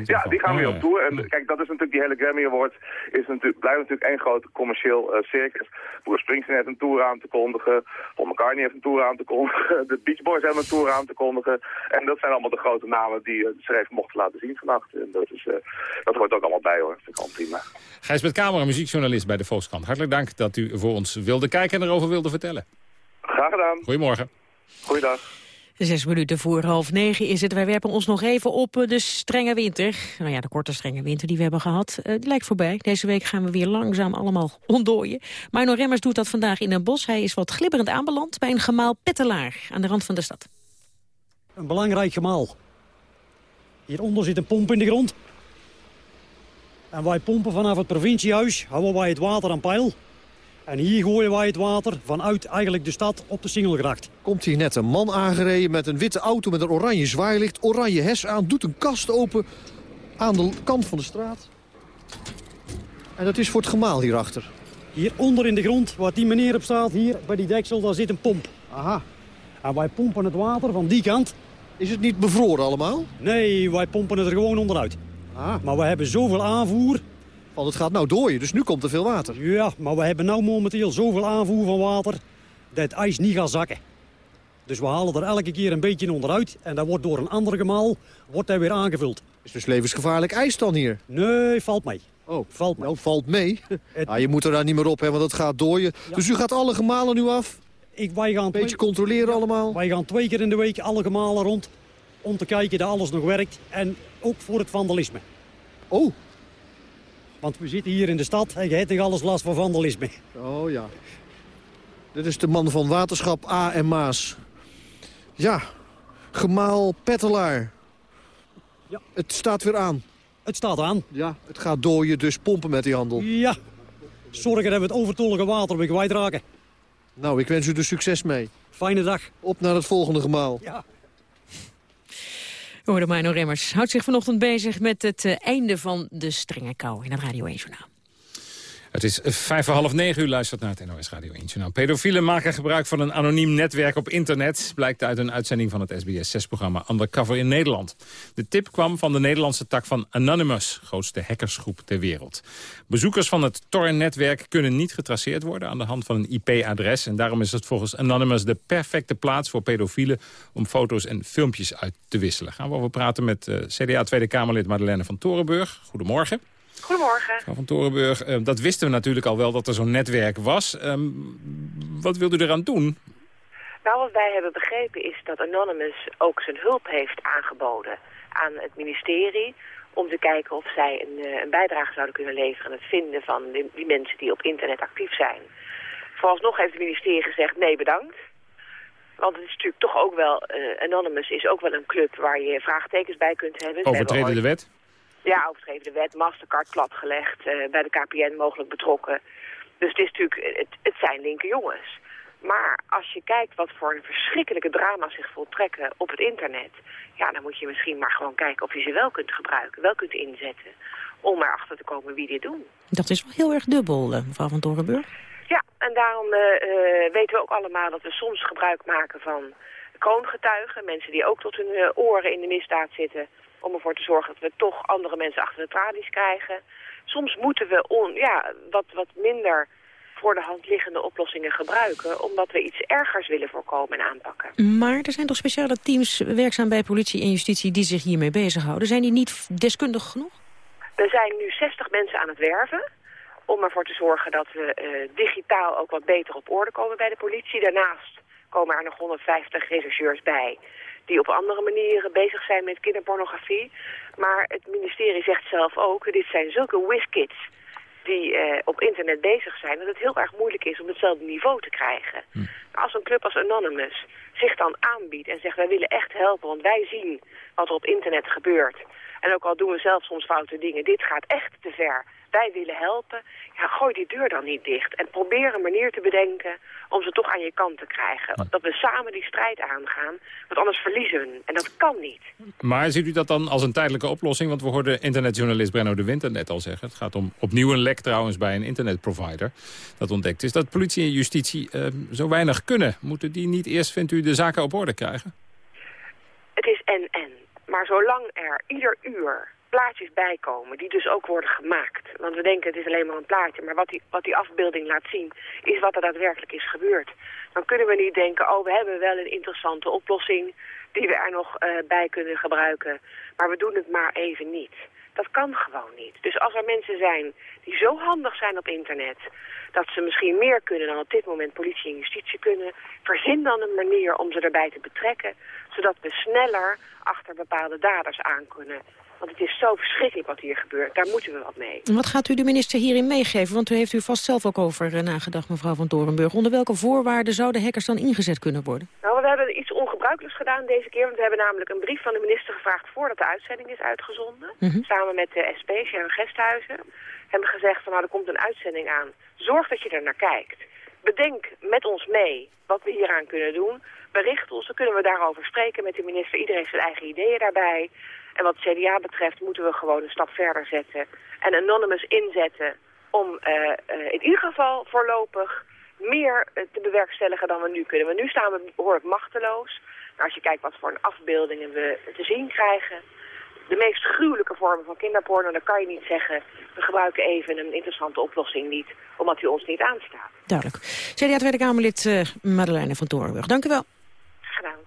[SPEAKER 15] Ja, die gaan weer op tour. En kijk, dat is natuurlijk die hele Grammy Award. Is natuurlijk, blijft natuurlijk één groot commercieel uh, circus. Bruce Springsteen heeft een tour aan te kondigen. Paul McCartney heeft een tour aan te kondigen. De Beach Boys hebben een tour aan te kondigen. En dat zijn allemaal de grote namen die uh, ze even mochten laten zien vannacht. En dat, is, uh, dat hoort ook allemaal bij hoor. Dat vind ik allemaal prima.
[SPEAKER 7] Gijsbert Kamer, muziekjournalist bij de Volkskrant. Hartelijk dank dat u voor ons wilde kijken en erover wilde vertellen.
[SPEAKER 15] Graag gedaan.
[SPEAKER 7] Goedemorgen.
[SPEAKER 15] Goeiedag.
[SPEAKER 9] Zes minuten voor half negen is het. Wij werpen ons nog even op de strenge winter. Nou ja, de korte strenge winter die we hebben gehad, uh, die lijkt voorbij. Deze week gaan we weer langzaam allemaal ontdooien. Mino Remmers doet dat vandaag in een bos. Hij is wat glibberend aanbeland bij een gemaal Pettelaar aan de rand van de stad.
[SPEAKER 16] een belangrijk gemaal. Hieronder zit een pomp in de grond. En wij pompen vanaf het provinciehuis, houden wij het water aan peil. En hier gooien wij het water vanuit eigenlijk de stad op de Singelgracht.
[SPEAKER 17] Komt hier net een man aangereden met een witte auto met een oranje zwaailicht, oranje hes aan, doet een kast open aan de kant van de straat. En dat is voor het gemaal hierachter.
[SPEAKER 16] Hieronder in de grond, waar die meneer op staat, hier bij die deksel, daar zit een pomp.
[SPEAKER 17] Aha.
[SPEAKER 16] En wij pompen het water van die kant.
[SPEAKER 17] Is het niet bevroren allemaal?
[SPEAKER 16] Nee, wij pompen het er gewoon onderuit.
[SPEAKER 17] Ah.
[SPEAKER 16] Maar we hebben zoveel aanvoer.
[SPEAKER 17] Want het gaat nou dooien, dus nu komt er veel water.
[SPEAKER 16] Ja, maar we hebben nou momenteel zoveel aanvoer van water dat het ijs niet gaat zakken. Dus we halen er elke keer een beetje onderuit en dat wordt door een ander gemaal wordt hij weer aangevuld.
[SPEAKER 17] Is dus levensgevaarlijk ijs dan hier?
[SPEAKER 16] Nee, valt mee.
[SPEAKER 17] Oh,
[SPEAKER 16] valt mee.
[SPEAKER 17] Nou, valt mee. Ah, je moet er daar niet meer op, hè, want het gaat dooien. Dus u gaat alle gemalen nu af?
[SPEAKER 16] Ik, wij gaan
[SPEAKER 17] een beetje controleren allemaal?
[SPEAKER 16] Wij gaan twee keer in de week alle gemalen rond om te kijken dat alles nog werkt. En ook voor het vandalisme.
[SPEAKER 17] Oh.
[SPEAKER 16] Want we zitten hier in de stad en je hebt nog alles last van vandalisme.
[SPEAKER 17] Oh ja. Dit is de man van waterschap A en Maas. Ja, gemaal Pettelaar.
[SPEAKER 16] Ja.
[SPEAKER 17] Het staat weer aan.
[SPEAKER 16] Het staat aan.
[SPEAKER 17] Ja, het gaat dooien, dus pompen met die handel.
[SPEAKER 16] Ja. Zorgen dat we het overtollige water weer kwijtraken.
[SPEAKER 17] Nou, ik wens u er succes mee.
[SPEAKER 16] Fijne dag.
[SPEAKER 17] Op naar het volgende gemaal.
[SPEAKER 16] Ja.
[SPEAKER 9] Hoorde Remmers houdt zich vanochtend bezig met het uh, einde van de strenge kou in het Radio 1 Journaal.
[SPEAKER 7] Het is vijf voor half negen, u luistert naar het NOS Radio 1 Journaal. Pedofielen maken gebruik van een anoniem netwerk op internet... blijkt uit een uitzending van het SBS6-programma Undercover in Nederland. De tip kwam van de Nederlandse tak van Anonymous... grootste hackersgroep ter wereld. Bezoekers van het Tor-netwerk kunnen niet getraceerd worden... aan de hand van een IP-adres. En daarom is het volgens Anonymous de perfecte plaats voor pedofielen... om foto's en filmpjes uit te wisselen. Gaan we over praten met uh, CDA Tweede Kamerlid Madeleine van Torenburg. Goedemorgen.
[SPEAKER 18] Goedemorgen.
[SPEAKER 7] Mevrouw van Torenburg, uh, dat wisten we natuurlijk al wel dat er zo'n netwerk was. Um, wat wilt u eraan doen?
[SPEAKER 18] Nou, wat wij hebben begrepen is dat Anonymous ook zijn hulp heeft aangeboden aan het ministerie... om te kijken of zij een, uh, een bijdrage zouden kunnen leveren aan het vinden van die, die, mensen die op internet actief zijn. Vooralsnog heeft het ministerie gezegd nee bedankt. Want het is natuurlijk toch ook wel, uh, Anonymous is ook wel een club waar je vraagtekens bij kunt hebben.
[SPEAKER 7] Overtreden de wet?
[SPEAKER 18] Ja, overschreven de wet, Mastercard platgelegd, uh, bij de KPN mogelijk betrokken. Dus het is natuurlijk, het, het zijn linker jongens. Maar als je kijkt wat voor een verschrikkelijke drama zich voltrekken op het internet... ja, dan moet je misschien maar gewoon kijken of je ze wel kunt gebruiken, wel kunt inzetten... om erachter te komen wie dit doen.
[SPEAKER 9] Dat is wel heel erg dubbel, uh, mevrouw van Torenburg.
[SPEAKER 18] Ja, en daarom uh, weten we ook allemaal dat we soms gebruik maken van kroongetuigen. Mensen die ook tot hun oren in de misdaad zitten om ervoor te zorgen dat we toch andere mensen achter de tralies krijgen. Soms moeten we on, ja, wat, wat minder voor de hand liggende oplossingen gebruiken... omdat we iets ergers willen voorkomen en aanpakken.
[SPEAKER 9] Maar er zijn toch speciale teams werkzaam bij politie en justitie... die zich hiermee bezighouden. Zijn die niet deskundig genoeg?
[SPEAKER 18] Er zijn nu 60 mensen aan het werven om ervoor te zorgen dat we uh, digitaal ook wat beter op orde komen bij de politie. Daarnaast komen er nog 150 rechercheurs bij die op andere manieren bezig zijn met kinderpornografie. Maar het ministerie zegt zelf ook, dit zijn zulke whiskids die uh, op internet bezig zijn... dat het heel erg moeilijk is om hetzelfde niveau te krijgen. Hm. Als een club als Anonymous zich dan aanbiedt en zegt... wij willen echt helpen, want wij zien wat er op internet gebeurt... en ook al doen we zelf soms foute dingen, dit gaat echt te ver wij willen helpen, ja, gooi die deur dan niet dicht. En probeer een manier te bedenken om ze toch aan je kant te krijgen. Dat we samen die strijd aangaan, want anders verliezen we. En dat kan niet.
[SPEAKER 7] Maar ziet u dat dan als een tijdelijke oplossing? Want we hoorden internetjournalist Brenno de Winter net al zeggen. Het gaat om opnieuw een lek trouwens bij een internetprovider dat ontdekt is. Dat politie en justitie uh, zo weinig kunnen. Moeten die niet eerst, vindt u, de zaken op orde krijgen?
[SPEAKER 18] Het is en-en. Maar zolang er ieder uur plaatjes bijkomen, die dus ook worden gemaakt. Want we denken het is alleen maar een plaatje, maar wat die, wat die afbeelding laat zien, is wat er daadwerkelijk is gebeurd. Dan kunnen we niet denken, oh we hebben wel een interessante oplossing die we er nog uh, bij kunnen gebruiken, maar we doen het maar even niet. Dat kan gewoon niet. Dus als er mensen zijn die zo handig zijn op internet... dat ze misschien meer kunnen dan op dit moment politie en justitie kunnen... verzin dan een manier om ze erbij te betrekken... zodat we sneller achter bepaalde daders aan kunnen. Want het is zo verschrikkelijk wat hier gebeurt. Daar moeten we wat mee.
[SPEAKER 9] Wat gaat u de minister hierin meegeven? Want u heeft u vast zelf ook over nagedacht, mevrouw van Torenburg. Onder welke voorwaarden zouden hackers dan ingezet kunnen worden?
[SPEAKER 18] Nou, we hebben iets ongebruikelijks gebruikelijk gedaan deze keer. Want we hebben namelijk een brief van de minister gevraagd voordat de uitzending is uitgezonden.
[SPEAKER 9] Mhm.
[SPEAKER 18] Samen met de SP, Sharon Gesthuizen. Hebben gezegd van nou er komt een uitzending aan. Zorg dat je er naar kijkt. Bedenk met ons mee wat we hieraan kunnen doen. Bericht ons, dan kunnen we daarover spreken met de minister. Iedereen heeft zijn eigen ideeën daarbij. En wat CDA betreft moeten we gewoon een stap verder zetten. En Anonymous inzetten om eh, eh, in ieder geval voorlopig meer eh, te bewerkstelligen dan we nu kunnen. Want nu staan we behoorlijk machteloos. Maar als je kijkt wat voor een afbeeldingen we te zien krijgen... de meest gruwelijke vormen van kinderporno... dan kan je niet zeggen, we gebruiken even een interessante oplossing niet... omdat u ons niet aanstaat.
[SPEAKER 9] Duidelijk. CDA Tweede Kamerlid uh, Madeleine van Torenburg. Dank u wel.
[SPEAKER 18] Gedaan.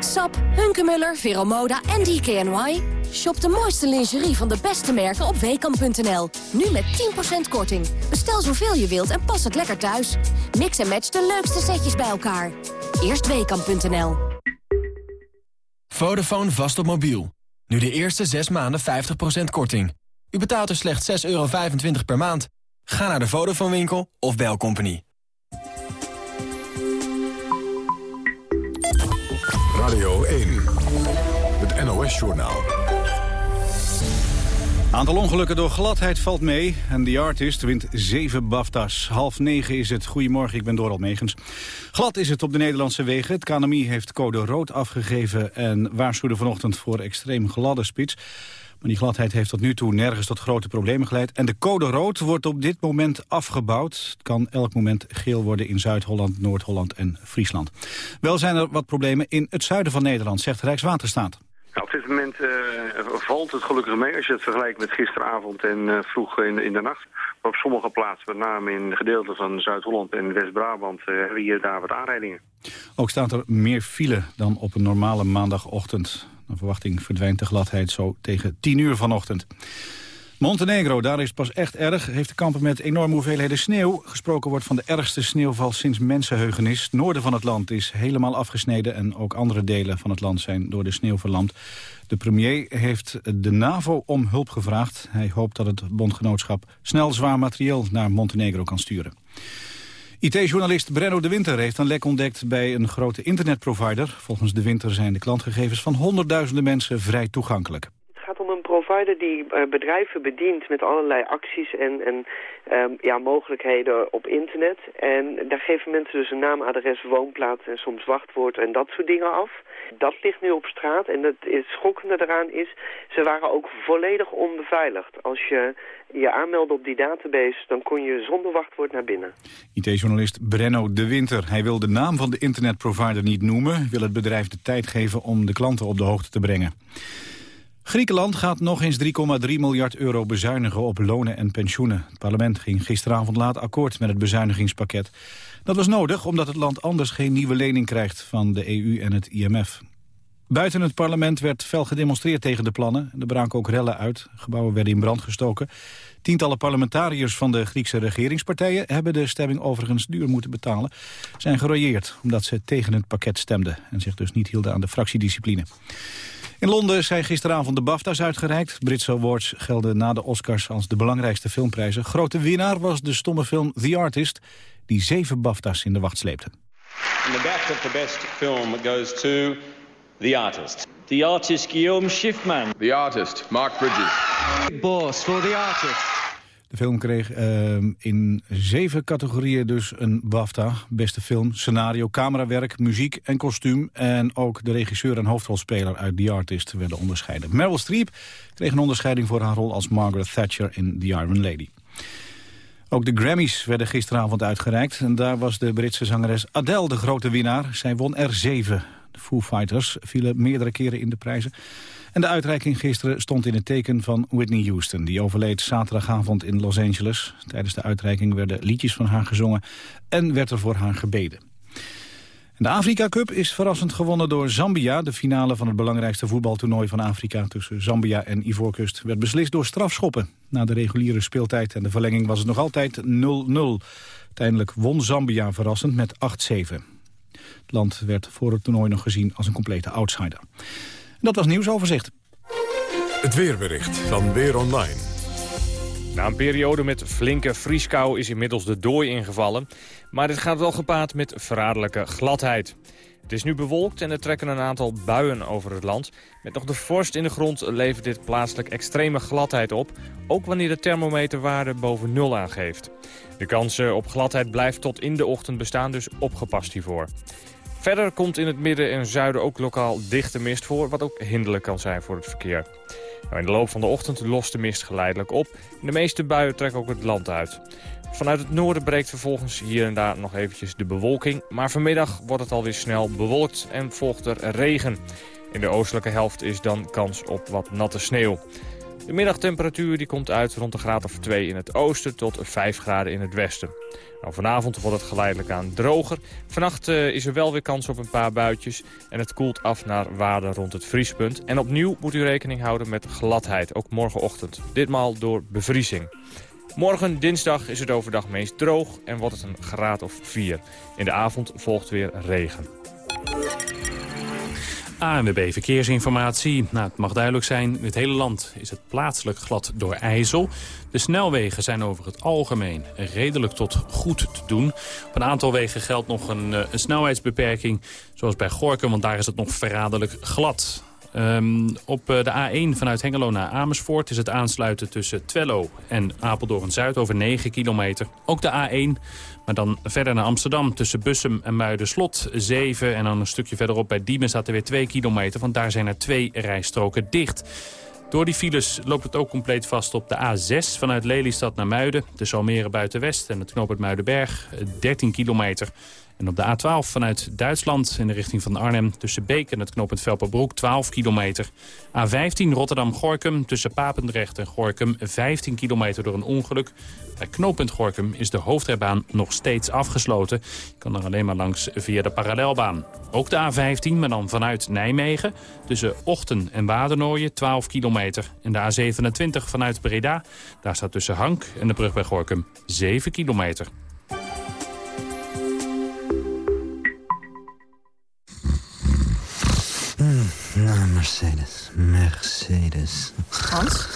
[SPEAKER 19] Sap, Hunkemuller, Veromoda en DKNY. Shop de mooiste lingerie van de beste merken op weekamp.nl. Nu met 10% korting. Bestel zoveel je wilt en pas het lekker thuis. Mix en match de leukste setjes bij elkaar. Eerst weekamp.nl.
[SPEAKER 20] Vodafone vast op mobiel. Nu de eerste 6 maanden 50% korting. U betaalt er slechts 6,25 euro per maand. Ga naar de Vodafone winkel of bel Company.
[SPEAKER 1] Radio 1, het NOS-journaal.
[SPEAKER 2] Aantal ongelukken door gladheid valt mee en The Artist wint zeven BAFTA's. Half negen is het. Goedemorgen, ik ben Doral Megens. Glad is het op de Nederlandse wegen. Het KNMI heeft code rood afgegeven en waarschuwde vanochtend voor extreem gladde spits. Maar die gladheid heeft tot nu toe nergens tot grote problemen geleid. En de code rood wordt op dit moment afgebouwd. Het kan elk moment geel worden in Zuid-Holland, Noord-Holland en Friesland. Wel zijn er wat problemen in het zuiden van Nederland, zegt Rijkswaterstaat.
[SPEAKER 21] Nou, op dit moment uh, valt het gelukkig mee als je het vergelijkt met gisteravond en uh, vroeg in, in, de nacht. Maar op sommige plaatsen, met name in gedeelten van Zuid-Holland en West-Brabant, uh, hebben we hier daar wat aanrijdingen.
[SPEAKER 2] Ook staat er meer file dan op een normale maandagochtend. Naar verwachting verdwijnt de gladheid zo tegen 10 uur vanochtend. Montenegro, daar is het pas echt erg, heeft te kampen met enorme hoeveelheden sneeuw. Gesproken wordt van de ergste sneeuwval sinds mensenheugenis. Het noorden van het land is helemaal afgesneden en ook andere delen van het land zijn door de sneeuw verlamd. De premier heeft de NAVO om hulp gevraagd. Hij hoopt dat het bondgenootschap snel zwaar materieel naar Montenegro kan sturen. IT-journalist Brenno de Winter heeft een lek ontdekt bij een grote internetprovider. Volgens de Winter zijn de klantgegevens van honderdduizenden mensen vrij toegankelijk.
[SPEAKER 10] Het gaat om een provider die uh, bedrijven bedient met allerlei acties en, en um, ja, mogelijkheden op internet. En daar geven mensen dus een naam, adres, woonplaats en soms wachtwoord en dat soort dingen af. Dat ligt nu op straat en het, schokkende eraan is, ze waren ook volledig onbeveiligd. Als je je aanmeldde op die database, dan kon je zonder wachtwoord naar binnen.
[SPEAKER 2] IT-journalist Brenno de Winter. Hij wil de naam van de internetprovider niet noemen, wil het bedrijf de tijd geven om de klanten op de hoogte te brengen. Griekenland gaat nog eens 3,3 miljard euro bezuinigen op lonen en pensioenen. Het parlement ging gisteravond laat akkoord met het bezuinigingspakket. Dat was nodig omdat het land anders geen nieuwe lening krijgt van de EU en het IMF. Buiten het parlement werd fel gedemonstreerd tegen de plannen. Er braken ook rellen uit. Gebouwen werden in brand gestoken. Tientallen parlementariërs van de Griekse regeringspartijen... hebben de stemming overigens duur moeten betalen. Zijn geroyeerd omdat ze tegen het pakket stemden... en zich dus niet hielden aan de fractiediscipline. In Londen zijn gisteravond de BAFTA's uitgereikt. Britse awards gelden na de Oscars als de belangrijkste filmprijzen. Grote winnaar was de stomme film The Artist... die zeven BAFTA's in de wacht sleepte.
[SPEAKER 22] And the BAFTA for best film goes to The Artist. The Artist Guillaume Schiffman.
[SPEAKER 23] The Artist Mark Bridges.
[SPEAKER 22] Boss for The Artist.
[SPEAKER 2] De film kreeg uh, in zeven categorieën dus een BAFTA. Beste film, scenario, camerawerk, muziek en kostuum. En ook de regisseur en hoofdrolspeler uit The Artist werden onderscheiden. Meryl Streep kreeg een onderscheiding voor haar rol als Margaret Thatcher in The Iron Lady. Ook de Grammys werden gisteravond uitgereikt. En daar was de Britse zangeres Adele de grote winnaar. Zij won er zeven. De Foo Fighters vielen meerdere keren in de prijzen. De uitreiking gisteren stond in het teken van Whitney Houston. Die overleed zaterdagavond in Los Angeles. Tijdens de uitreiking werden liedjes van haar gezongen en werd er voor haar gebeden. De Afrika Cup is verrassend gewonnen door Zambia. De finale van het belangrijkste voetbaltoernooi van Afrika tussen Zambia en Ivoorkust werd beslist door strafschoppen. Na de reguliere speeltijd en de verlenging was het nog altijd 0-0. Uiteindelijk won Zambia verrassend met 8-7. Het land werd voor het toernooi nog gezien als een complete outsider. Dat was nieuwsoverzicht.
[SPEAKER 1] Het weerbericht van Weer Online.
[SPEAKER 24] Na een periode met flinke vrieskou is inmiddels de dooi ingevallen. Maar dit gaat wel gepaard met verraderlijke gladheid. Het is nu bewolkt en er trekken een aantal buien over het land. Met nog de vorst in de grond levert dit plaatselijk extreme gladheid op. Ook wanneer de thermometerwaarde boven nul aangeeft. De kans op gladheid blijft tot in de ochtend bestaan, dus opgepast hiervoor. Verder komt in het midden en zuiden ook lokaal dichte mist voor... wat ook hinderlijk kan zijn voor het verkeer. Nou, in de loop van de ochtend lost de mist geleidelijk op. De meeste buien trekken ook het land uit. Vanuit het noorden breekt vervolgens hier en daar nog eventjes de bewolking. Maar vanmiddag wordt het alweer snel bewolkt en volgt er regen. In de oostelijke helft is dan kans op wat natte sneeuw. De middagtemperatuur die komt uit rond een graad of 2 in het oosten tot 5 graden in het westen. Nou, vanavond wordt het geleidelijk aan droger. Vannacht uh, is er wel weer kans op een paar buitjes. En het koelt af naar waarden rond het vriespunt. En opnieuw moet u rekening houden met gladheid, ook morgenochtend. Ditmaal door bevriezing. Morgen, dinsdag, is het overdag meest droog en wordt het een graad of 4. In de avond volgt weer regen.
[SPEAKER 3] ANWB Verkeersinformatie. Nou, het mag duidelijk zijn, in het hele land is het plaatselijk glad door ijzel. De snelwegen zijn over het algemeen redelijk tot goed te doen. Op een aantal wegen geldt nog een, eh, een snelheidsbeperking, zoals bij Gorkum, want daar is het nog verraderlijk glad. Um, op eh, de A1 vanuit Hengelo naar Amersfoort is het aansluiten tussen Twello en Apeldoorn-Zuid over 9 kilometer. Ook de A1, maar dan verder naar Amsterdam tussen Bussum en Muiderslot 7. En dan een stukje verderop bij Diemen staat er weer 2 kilometer, want daar zijn er twee rijstroken dicht. Door die files loopt het ook compleet vast op de A6 vanuit Lelystad naar Muiden. Tussen Almere Buitenwest en het knooppunt Muidenberg, 13 kilometer. En op de A12 vanuit Duitsland in de richting van Arnhem... tussen Beek en het knooppunt Velperbroek 12 kilometer. A15 Rotterdam-Gorkum tussen Papendrecht en Gorkum 15 kilometer door een ongeluk. Bij knooppunt Gorkum is de hoofdrijbaan nog steeds afgesloten. Je kan er alleen maar langs via de parallelbaan. Ook de A15, maar dan vanuit Nijmegen. Tussen Ochten en Wadernooien 12 kilometer. En de A27 vanuit Breda. Daar staat tussen Hank en de brug bij Gorkum 7 kilometer.
[SPEAKER 25] Mercedes. Mercedes.
[SPEAKER 26] Hans?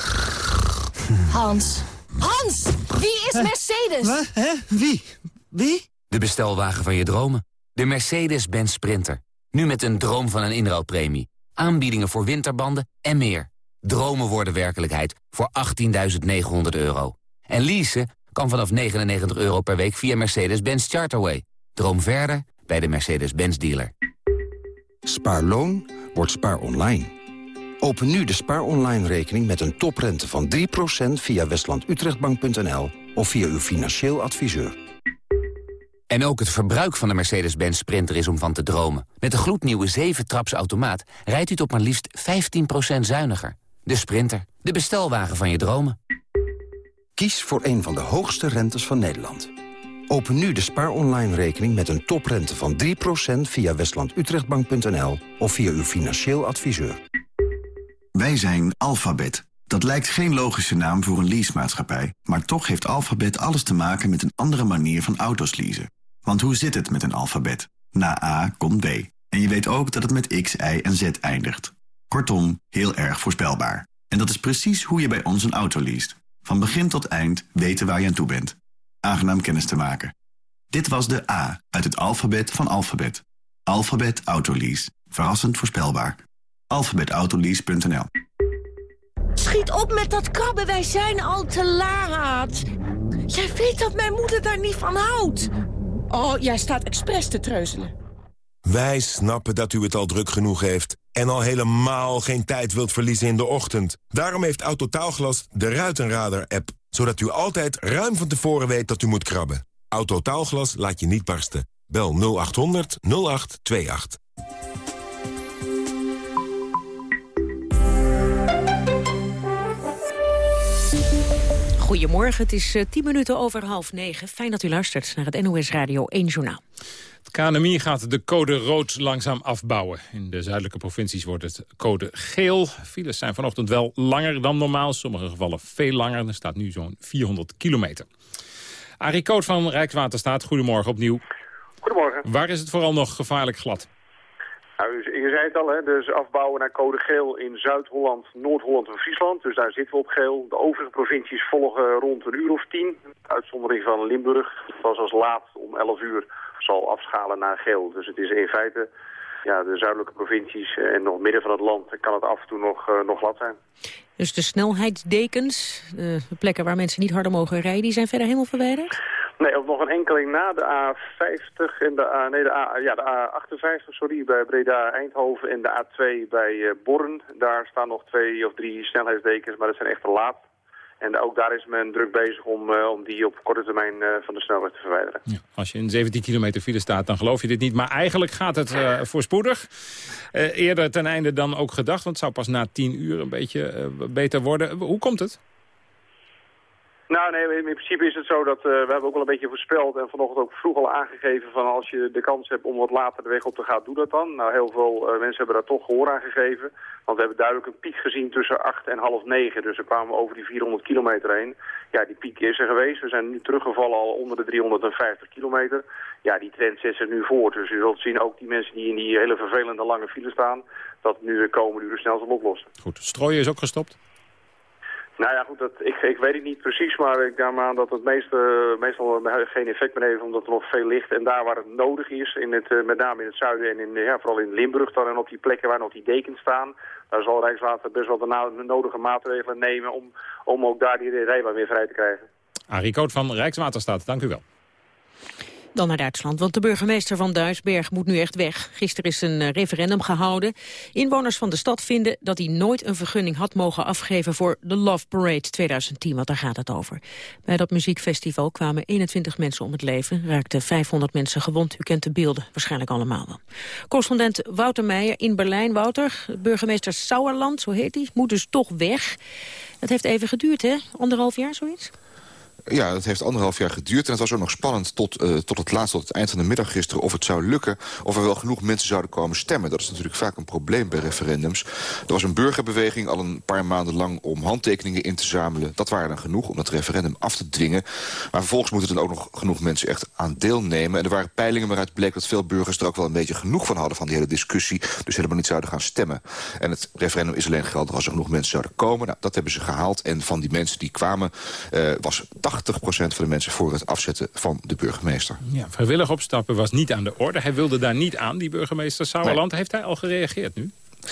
[SPEAKER 26] Hans? Hans! Wie is Mercedes?
[SPEAKER 25] Wat? Hè? Wie? Wie?
[SPEAKER 27] De bestelwagen van je dromen. De Mercedes-Benz Sprinter. Nu met een droom van een inruilpremie. Aanbiedingen voor winterbanden en meer. Dromen worden werkelijkheid voor 18.900 euro. En leasen kan vanaf 99 euro per week via Mercedes-Benz Charterway. Droom verder bij de Mercedes-Benz dealer.
[SPEAKER 28] Spaarloon wordt spaar online. Open nu de spaar online rekening met een toprente van 3% via westlandutrechtbank.nl of via uw financieel adviseur.
[SPEAKER 27] En ook het verbruik van de Mercedes-Benz Sprinter is om van te dromen. Met de gloednieuwe 7-traps automaat rijdt u tot maar liefst 15% zuiniger. De Sprinter, de bestelwagen van je dromen.
[SPEAKER 28] Kies voor een van de hoogste rentes van Nederland. Open nu de Spaar Online rekening met een toprente van 3% via westlandutrechtbank.nl of via uw financieel adviseur.
[SPEAKER 23] Wij zijn Alphabet. Dat lijkt geen logische naam voor een leasemaatschappij, maar toch heeft Alphabet alles te maken met een andere manier van auto's leasen. Want hoe zit het met een alfabet? Na A komt B. En je weet ook dat het met X, Y en Z eindigt. Kortom, heel erg voorspelbaar. En dat is precies hoe je bij ons een auto leest. Van begin tot eind weten waar je aan toe bent. Aangenaam kennis te maken. Dit was de A uit het alfabet van Alphabet. Alphabet Autolease. Verrassend voorspelbaar. alphabetautolease.nl
[SPEAKER 13] Schiet op met dat krabben, wij zijn al te laat. Jij weet dat mijn moeder daar niet van houdt. Oh, jij staat expres te treuzelen.
[SPEAKER 29] Wij snappen dat u het al druk genoeg heeft... en al helemaal geen tijd wilt verliezen in de ochtend. Daarom heeft Autotaalglas de Ruitenradar-app
[SPEAKER 30] Zodat u altijd ruim van tevoren weet dat u moet krabben. Autotaalglas laat je niet barsten. Bel 0800 0828.
[SPEAKER 9] Goedemorgen, het is uh, tien minuten over half negen. Fijn dat u luistert naar het NOS Radio 1 Journaal.
[SPEAKER 7] Het KNMI gaat de code rood langzaam afbouwen. In de zuidelijke provincies wordt het code geel. Files zijn vanochtend wel langer dan normaal. In sommige gevallen veel langer. Er staat nu zo'n 400 kilometer. Arie Koot van Rijkswaterstaat, goedemorgen opnieuw.
[SPEAKER 31] Goedemorgen.
[SPEAKER 7] Waar is het vooral nog gevaarlijk glad?
[SPEAKER 31] Nou, je zei het al, hè, dus afbouwen naar code geel in Zuid-Holland, Noord-Holland en Friesland. Dus daar zitten we op geel. De overige provincies volgen rond een uur of tien. Uitzondering van Limburg, was als laat om 11 uur, zal afschalen naar geel. Dus het is in feite ja, de zuidelijke provincies en nog midden van het land kan het af en toe nog, uh, nog glad zijn.
[SPEAKER 9] Dus de snelheidsdekens, de plekken waar mensen niet harder mogen rijden, die zijn verder helemaal verwijderd?
[SPEAKER 31] Nee, of nog een enkeling na de A50 en de, A, nee, de, A, ja, de A58 sorry, bij Breda-Eindhoven en de A2 bij Borren. Daar staan nog twee of drie snelheidsdekens, maar dat zijn echt te laat. En ook daar is men druk bezig om, uh, om die op korte termijn uh, van de snelweg te verwijderen.
[SPEAKER 7] Ja, als je in 17 kilometer file staat, dan geloof je dit niet. Maar eigenlijk gaat het uh, voorspoedig. eerder ten einde dan ook gedacht, want het zou pas na 10 uur een beetje beter worden. Hoe komt het?
[SPEAKER 31] Nou, nee, in principe is het zo dat uh, we hebben ook wel een beetje voorspeld en vanochtend ook vroeg al aangegeven van als je de kans hebt om wat later de weg op te gaan, doe dat dan. Nou, heel veel uh, mensen hebben daar toch gehoor aan gegeven, want we hebben duidelijk een piek gezien tussen 8 en half 9, dus we kwamen over die 400 kilometer heen. Ja, die piek is er geweest, we zijn nu teruggevallen al onder de 350 kilometer. Ja, die trend zet zich nu voort, dus u zult zien ook die mensen die in die hele vervelende lange file staan, dat nu de komende uren snel zal oplossen.
[SPEAKER 7] Goed, strooien is ook gestopt?
[SPEAKER 31] Nou ja, goed, dat, ik, ik weet het niet precies, maar ik neem aan dat het meeste, meestal geen effect meer heeft omdat er nog veel ligt. En daar waar het nodig is, in het, met name in het zuiden en in, ja, vooral in Limburg dan en op die plekken waar nog die dekens staan, daar zal Rijkswater best wel de nodige maatregelen nemen om, om ook daar die rijbaan weer vrij te krijgen.
[SPEAKER 7] Arie van Rijkswaterstaat, dank u wel.
[SPEAKER 9] Dan naar Duitsland, want de burgemeester van Duisberg moet nu echt weg. Gisteren is een referendum gehouden. Inwoners van de stad vinden dat hij nooit een vergunning had mogen afgeven voor de Love Parade 2010, want daar gaat het over. Bij dat muziekfestival kwamen 21 mensen om het leven, raakten 500 mensen gewond. U kent de beelden waarschijnlijk allemaal wel. Correspondent Wouter Meijer in Berlijn. Wouter, burgemeester Sauerland, zo heet hij, moet dus toch weg. Dat heeft even geduurd, hè? Anderhalf jaar, zoiets?
[SPEAKER 32] Ja, het heeft anderhalf jaar geduurd. En het was ook nog spannend tot, uh, tot het laatst, tot het eind van de middag gisteren... of het zou lukken, of er wel genoeg mensen zouden komen stemmen. Dat is natuurlijk vaak een probleem bij referendums. Er was een burgerbeweging al een paar maanden lang om handtekeningen in te zamelen. Dat waren dan genoeg om dat referendum af te dwingen. Maar vervolgens moeten er ook nog genoeg mensen echt aan deelnemen. En er waren peilingen waaruit bleek dat veel burgers er ook wel een beetje genoeg van hadden... van die hele discussie, dus helemaal niet zouden gaan stemmen. En het referendum is alleen geldig als er genoeg mensen zouden komen. Nou, dat hebben ze gehaald. En van die mensen die kwamen uh, was 80% van de mensen voor het afzetten van de burgemeester.
[SPEAKER 7] Ja, vrijwillig opstappen was niet aan de orde. Hij wilde daar niet aan, die burgemeester Sauerland. Nee. Heeft hij al gereageerd nu?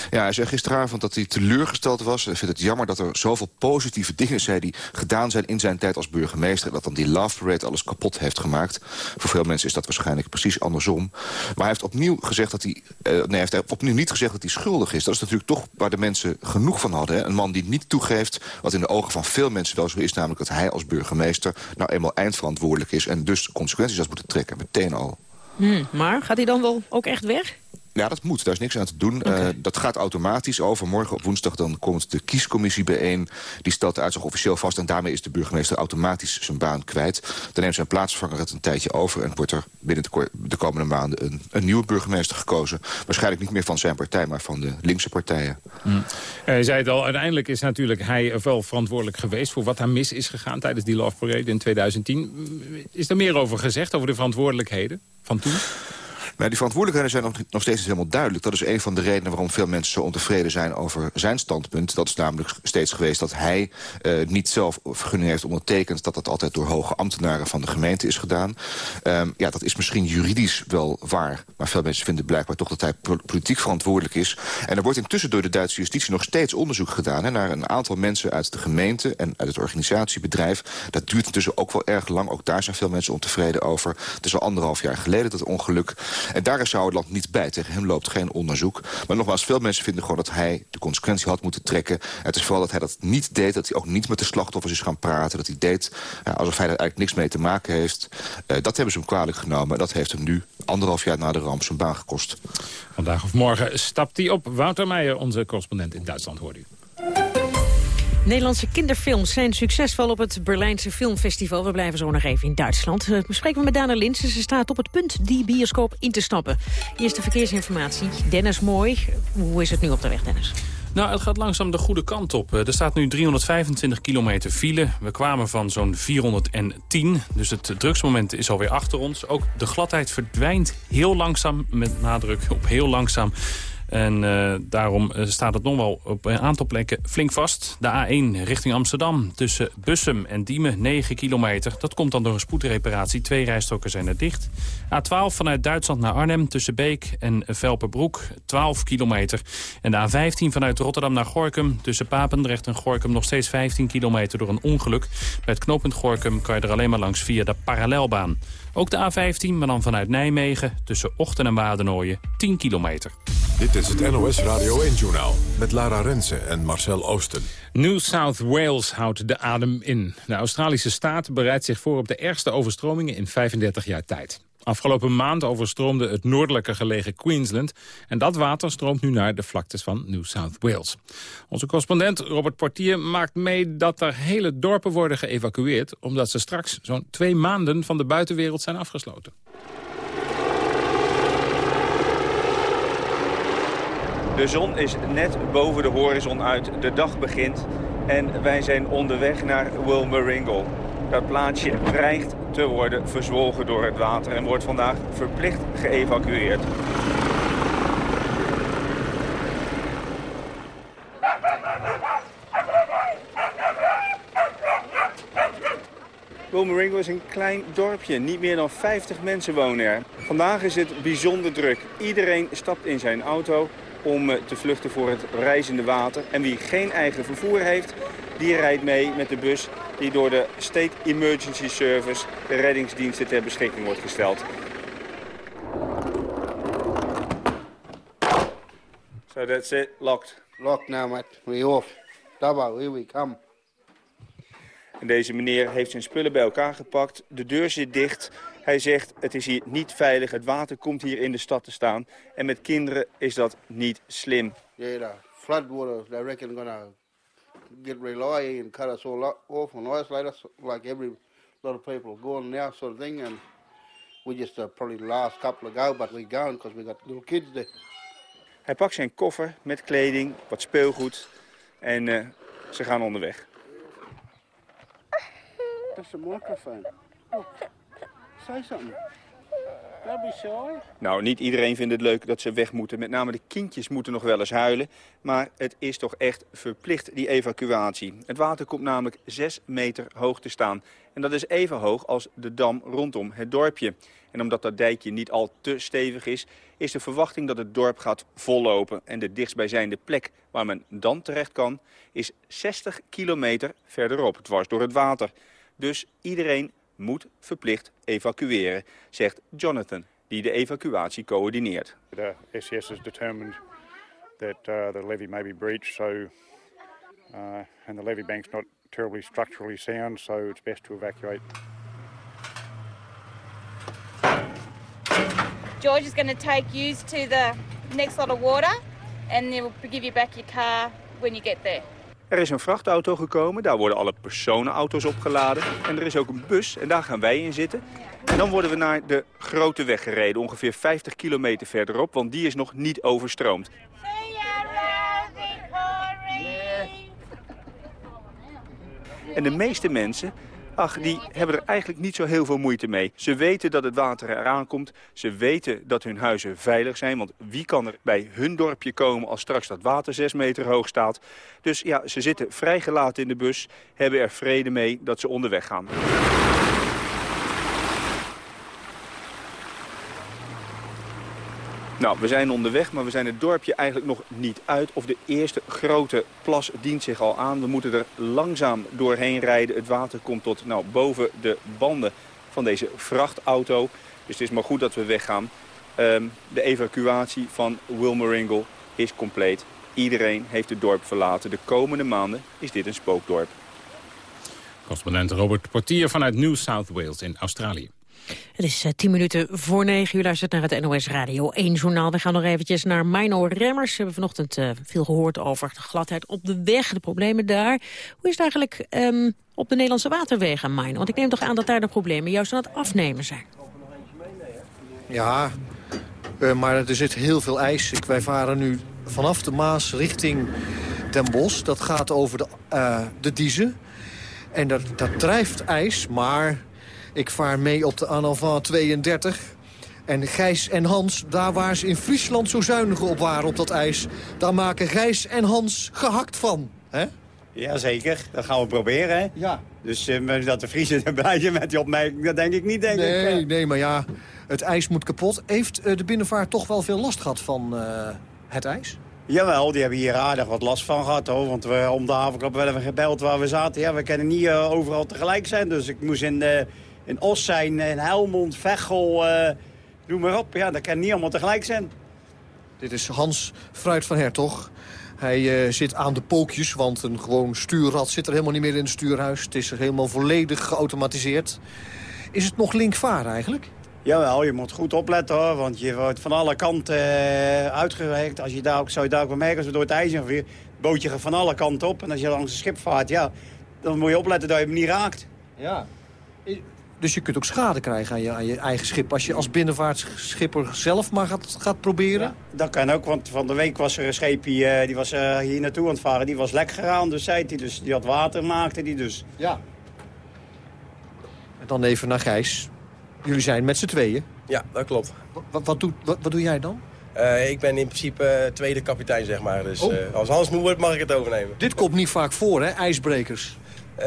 [SPEAKER 32] Ja, hij zei gisteravond dat hij teleurgesteld was. Hij vindt het jammer dat er zoveel positieve dingen zei die gedaan zijn in zijn tijd als burgemeester. En dat dan die Love Parade alles kapot heeft gemaakt. Voor veel mensen is dat waarschijnlijk precies andersom. Maar hij heeft opnieuw gezegd dat hij... Uh, nee, hij heeft opnieuw niet gezegd dat hij schuldig is. Dat is natuurlijk toch waar de mensen genoeg van hadden. Een man die niet toegeeft wat in de ogen van veel mensen wel zo is. Namelijk dat hij als burgemeester nou eenmaal eindverantwoordelijk is. En dus consequenties had moeten trekken, meteen al.
[SPEAKER 9] Hmm, maar gaat hij dan wel ook echt weg?
[SPEAKER 32] Ja, dat moet. Daar is niks aan te doen. Okay. Uh, dat gaat automatisch over. Morgen op woensdag dan komt de kiescommissie bijeen. Die stelt de uitslag officieel vast. En daarmee is de burgemeester automatisch zijn baan kwijt. Dan neemt zijn plaatsvervanger het een tijdje over. En wordt er binnen de komende maanden een, een nieuwe burgemeester gekozen. Waarschijnlijk niet meer van zijn partij, maar van de linkse partijen.
[SPEAKER 7] Mm. Hij zei het al, uiteindelijk is natuurlijk hij wel verantwoordelijk geweest... voor wat daar mis is gegaan tijdens die Love Parade in 2010. Is er meer over gezegd, over de verantwoordelijkheden van toen?
[SPEAKER 32] Maar die verantwoordelijkheden zijn nog, nog steeds helemaal duidelijk. Dat is een van de redenen waarom veel mensen zo ontevreden zijn over zijn standpunt. Dat is namelijk steeds geweest dat hij uh, niet zelf vergunning heeft ondertekend... dat dat altijd door hoge ambtenaren van de gemeente is gedaan. Um, ja, dat is misschien juridisch wel waar. Maar veel mensen vinden blijkbaar toch dat hij politiek verantwoordelijk is. En er wordt intussen door de Duitse justitie nog steeds onderzoek gedaan... Hè, naar een aantal mensen uit de gemeente en uit het organisatiebedrijf. Dat duurt intussen ook wel erg lang. Ook daar zijn veel mensen ontevreden over. Het is al anderhalf jaar geleden dat ongeluk. En daar is Sauerland niet bij. Tegen hem loopt geen onderzoek. Maar nogmaals, veel mensen vinden gewoon dat hij de consequentie had moeten trekken. Het is vooral dat hij dat niet deed. Dat hij ook niet met de slachtoffers is gaan praten. Dat hij deed alsof hij er eigenlijk niks mee te maken heeft. dat hebben ze hem kwalijk genomen. Dat heeft hem nu anderhalf jaar na de ramp zijn baan gekost.
[SPEAKER 7] Vandaag of morgen stapt hij op. Wouter Meijer, onze correspondent in Duitsland, hoort u.
[SPEAKER 9] Nederlandse kinderfilms zijn succesvol op het Berlijnse Filmfestival. We blijven zo nog even in Duitsland. We bespreken we met Dana Linsen. Ze staat op het punt die bioscoop in te stappen. Eerste verkeersinformatie. Dennis Mooi. Hoe is het nu op de weg, Dennis?
[SPEAKER 3] Nou, het gaat langzaam de goede kant op. Er staat nu 325 kilometer file. We kwamen van zo'n 410, dus het drugsmoment is alweer achter ons. Ook de gladheid verdwijnt heel langzaam, met nadruk op heel langzaam. En uh, daarom eh, staat het nog wel op een aantal plekken flink vast. De A1 richting Amsterdam tussen Bussum en Diemen 9 kilometer. Dat komt dan door een spoedreparatie. Twee rijstroken zijn er dicht. A12 vanuit Duitsland naar Arnhem tussen Beek en Velperbroek 12 kilometer. En de A15 vanuit Rotterdam naar Gorkum tussen Papendrecht en Gorkum nog steeds 15 kilometer door een ongeluk. Bij het knooppunt Gorkum kan je er alleen maar langs via de parallelbaan. Ook de A15, maar dan vanuit Nijmegen tussen Ochten en Wadernooien 10 kilometer.
[SPEAKER 1] Dit is het NOS Radio 1-journaal met Lara Rensen en Marcel Oosten.
[SPEAKER 7] New South Wales houdt de adem in. De Australische staat bereidt zich voor op de ergste overstromingen in 35 jaar tijd. Afgelopen maand overstroomde het noordelijker gelegen Queensland... en dat water stroomt nu naar de vlaktes van New South Wales. Onze correspondent Robert Portier maakt mee dat er hele dorpen worden geëvacueerd... omdat ze straks zo'n twee maanden van de buitenwereld zijn afgesloten.
[SPEAKER 33] De zon is net boven de horizon uit, de dag begint... en wij zijn onderweg naar Wilmeringle. Dat plaatsje dreigt te worden verzwolgen door het water en wordt vandaag verplicht geëvacueerd. Wilmeringo is een klein dorpje. Niet meer dan 50 mensen wonen er. Vandaag is het bijzonder druk. Iedereen stapt in zijn auto om eh, te vluchten voor het reizende water. En wie geen eigen vervoer heeft, die rijdt mee met de bus die door de State Emergency Service, de reddingsdiensten, ter beschikking wordt gesteld. So that's it, locked.
[SPEAKER 34] Locked now, mate. We off. Double, here we come.
[SPEAKER 33] En deze meneer heeft zijn spullen bij elkaar gepakt. De deur zit dicht. Hij zegt, het is hier niet veilig. Het water komt hier in de stad te staan. En met kinderen is dat niet slim.
[SPEAKER 34] Yeah, the floodwater, they reckon gonna get rely and cut us all off and isolate us like every lot of people are going now sort of thing. And we just uh, probably the last couple to go, but we're going because we got little kids there.
[SPEAKER 33] Hij pakt zijn koffer met kleding, wat speelgoed en uh, ze gaan onderweg.
[SPEAKER 34] That's a microphone. Oh, say something. Be shy.
[SPEAKER 33] Nou, niet iedereen vindt het leuk dat ze weg moeten. Met name de kindjes moeten nog wel eens huilen. Maar het is toch echt verplicht, die evacuatie. Het water komt namelijk 6 meter hoog te staan. En dat is even hoog als de dam rondom het dorpje. En omdat dat dijkje niet al te stevig is, is de verwachting dat het dorp gaat vollopen. En de dichtstbijzijnde plek waar men dan terecht kan, is 60 kilometer verderop, dwars door het water. Dus iedereen moet verplicht evacueren, zegt Jonathan, die de evacuatie coördineert.
[SPEAKER 35] The SES has determined that uh, the levee may be breached, so uh, and the levee bank's not terribly structurally sound, so it's best to evacuate.
[SPEAKER 36] George is going to take you to the next lot of water, and then we'll give you back your car when you get there.
[SPEAKER 33] Er is een vrachtauto gekomen, daar worden alle personenauto's opgeladen. En er is ook een bus, en daar gaan wij in zitten. En dan worden we naar de grote weg gereden, ongeveer 50 kilometer verderop, want die is nog niet overstroomd. En de meeste mensen ach, die hebben er eigenlijk niet zo heel veel moeite mee. Ze weten dat het water eraan komt. Ze weten dat hun huizen veilig zijn. Want wie kan er bij hun dorpje komen als straks dat water zes meter hoog staat? Dus ja, ze zitten vrijgelaten in de bus, hebben er vrede mee dat ze onderweg gaan. Nou, we zijn onderweg, maar we zijn het dorpje eigenlijk nog niet uit. Of de eerste grote plas dient zich al aan. We moeten er langzaam doorheen rijden. Het water komt tot nou, boven de banden van deze vrachtauto. Dus het is maar goed dat we weggaan. Ehm, de evacuatie van Wilmeringle is compleet. Iedereen heeft het dorp verlaten. De komende maanden is dit een spookdorp.
[SPEAKER 7] Correspondent Robert Portier vanuit New South Wales in Australië.
[SPEAKER 9] Het is uh, tien minuten voor negen. U luistert naar het NOS Radio 1 journaal. We gaan nog eventjes naar Mino Remmers. We hebben vanochtend uh, veel gehoord over de gladheid op de weg, de problemen daar. Hoe is het eigenlijk um, op de Nederlandse waterwegen, Mino? Want ik neem toch aan dat daar de problemen juist aan het afnemen zijn.
[SPEAKER 37] Ja, uh, maar er zit heel veel ijs. Ik, wij varen nu vanaf de Maas richting Den Bosch. Dat gaat over de, de Diezen. En dat, dat drijft ijs, maar ik vaar mee op de Analvan 32. En Gijs en Hans, daar waar ze in Friesland zo zuinig op waren op dat ijs... daar maken Gijs en Hans gehakt van, hè?
[SPEAKER 38] Jazeker, dat gaan we proberen, hè?
[SPEAKER 37] Ja.
[SPEAKER 38] Dus uh, dat de Friesen er blij zijn met die opmerking, dat denk ik niet, denk
[SPEAKER 37] nee,
[SPEAKER 38] ik.
[SPEAKER 37] Nee, nee, maar ja, het ijs moet kapot. Heeft uh, de binnenvaart toch wel veel last gehad van uh, het ijs?
[SPEAKER 38] Jawel, die hebben hier aardig wat last van gehad, hoor. Want we om de havenklap werden we gebeld waar we zaten. Ja, we kunnen niet overal tegelijk zijn, dus ik moest in... de in Os zijn, in Helmond, Veghel, uh, noem maar op. Ja, dat kan niet allemaal tegelijk zijn.
[SPEAKER 37] Dit is Hans Fruit van Hertog. Hij uh, zit aan de pookjes, want een gewoon stuurrad zit er helemaal niet meer in het stuurhuis. Het is er helemaal volledig geautomatiseerd. Is het nog linkvaar eigenlijk?
[SPEAKER 38] Jawel, je moet goed opletten hoor, want je wordt van alle kanten uh, uitgewerkt. Als je daar ook, zou je daar ook wel merken, als we door het ijs weer, het bootje gaat van alle kanten op. En als je langs een schip vaart, ja, dan moet je opletten dat je hem niet raakt.
[SPEAKER 37] Ja. Dus je kunt ook schade krijgen aan je, aan je eigen schip... als je als binnenvaartschipper zelf maar gaat, gaat proberen? Ja,
[SPEAKER 38] dat kan ook, want van de week was er een scheepje... die was uh, hier naartoe aan het varen, die was lek gegaan, dus zei hij. Dus die had water, maakte die dus.
[SPEAKER 37] Ja. En dan even naar Gijs. Jullie zijn met z'n tweeën.
[SPEAKER 39] Ja, dat klopt.
[SPEAKER 37] Wat, wat, doe, wat, wat doe jij dan?
[SPEAKER 39] Uh, ik ben in principe uh, tweede kapitein, zeg maar. Dus oh. uh, als Hans moe wordt, mag ik het overnemen.
[SPEAKER 37] Dit komt niet vaak voor, hè? IJsbrekers.
[SPEAKER 39] dat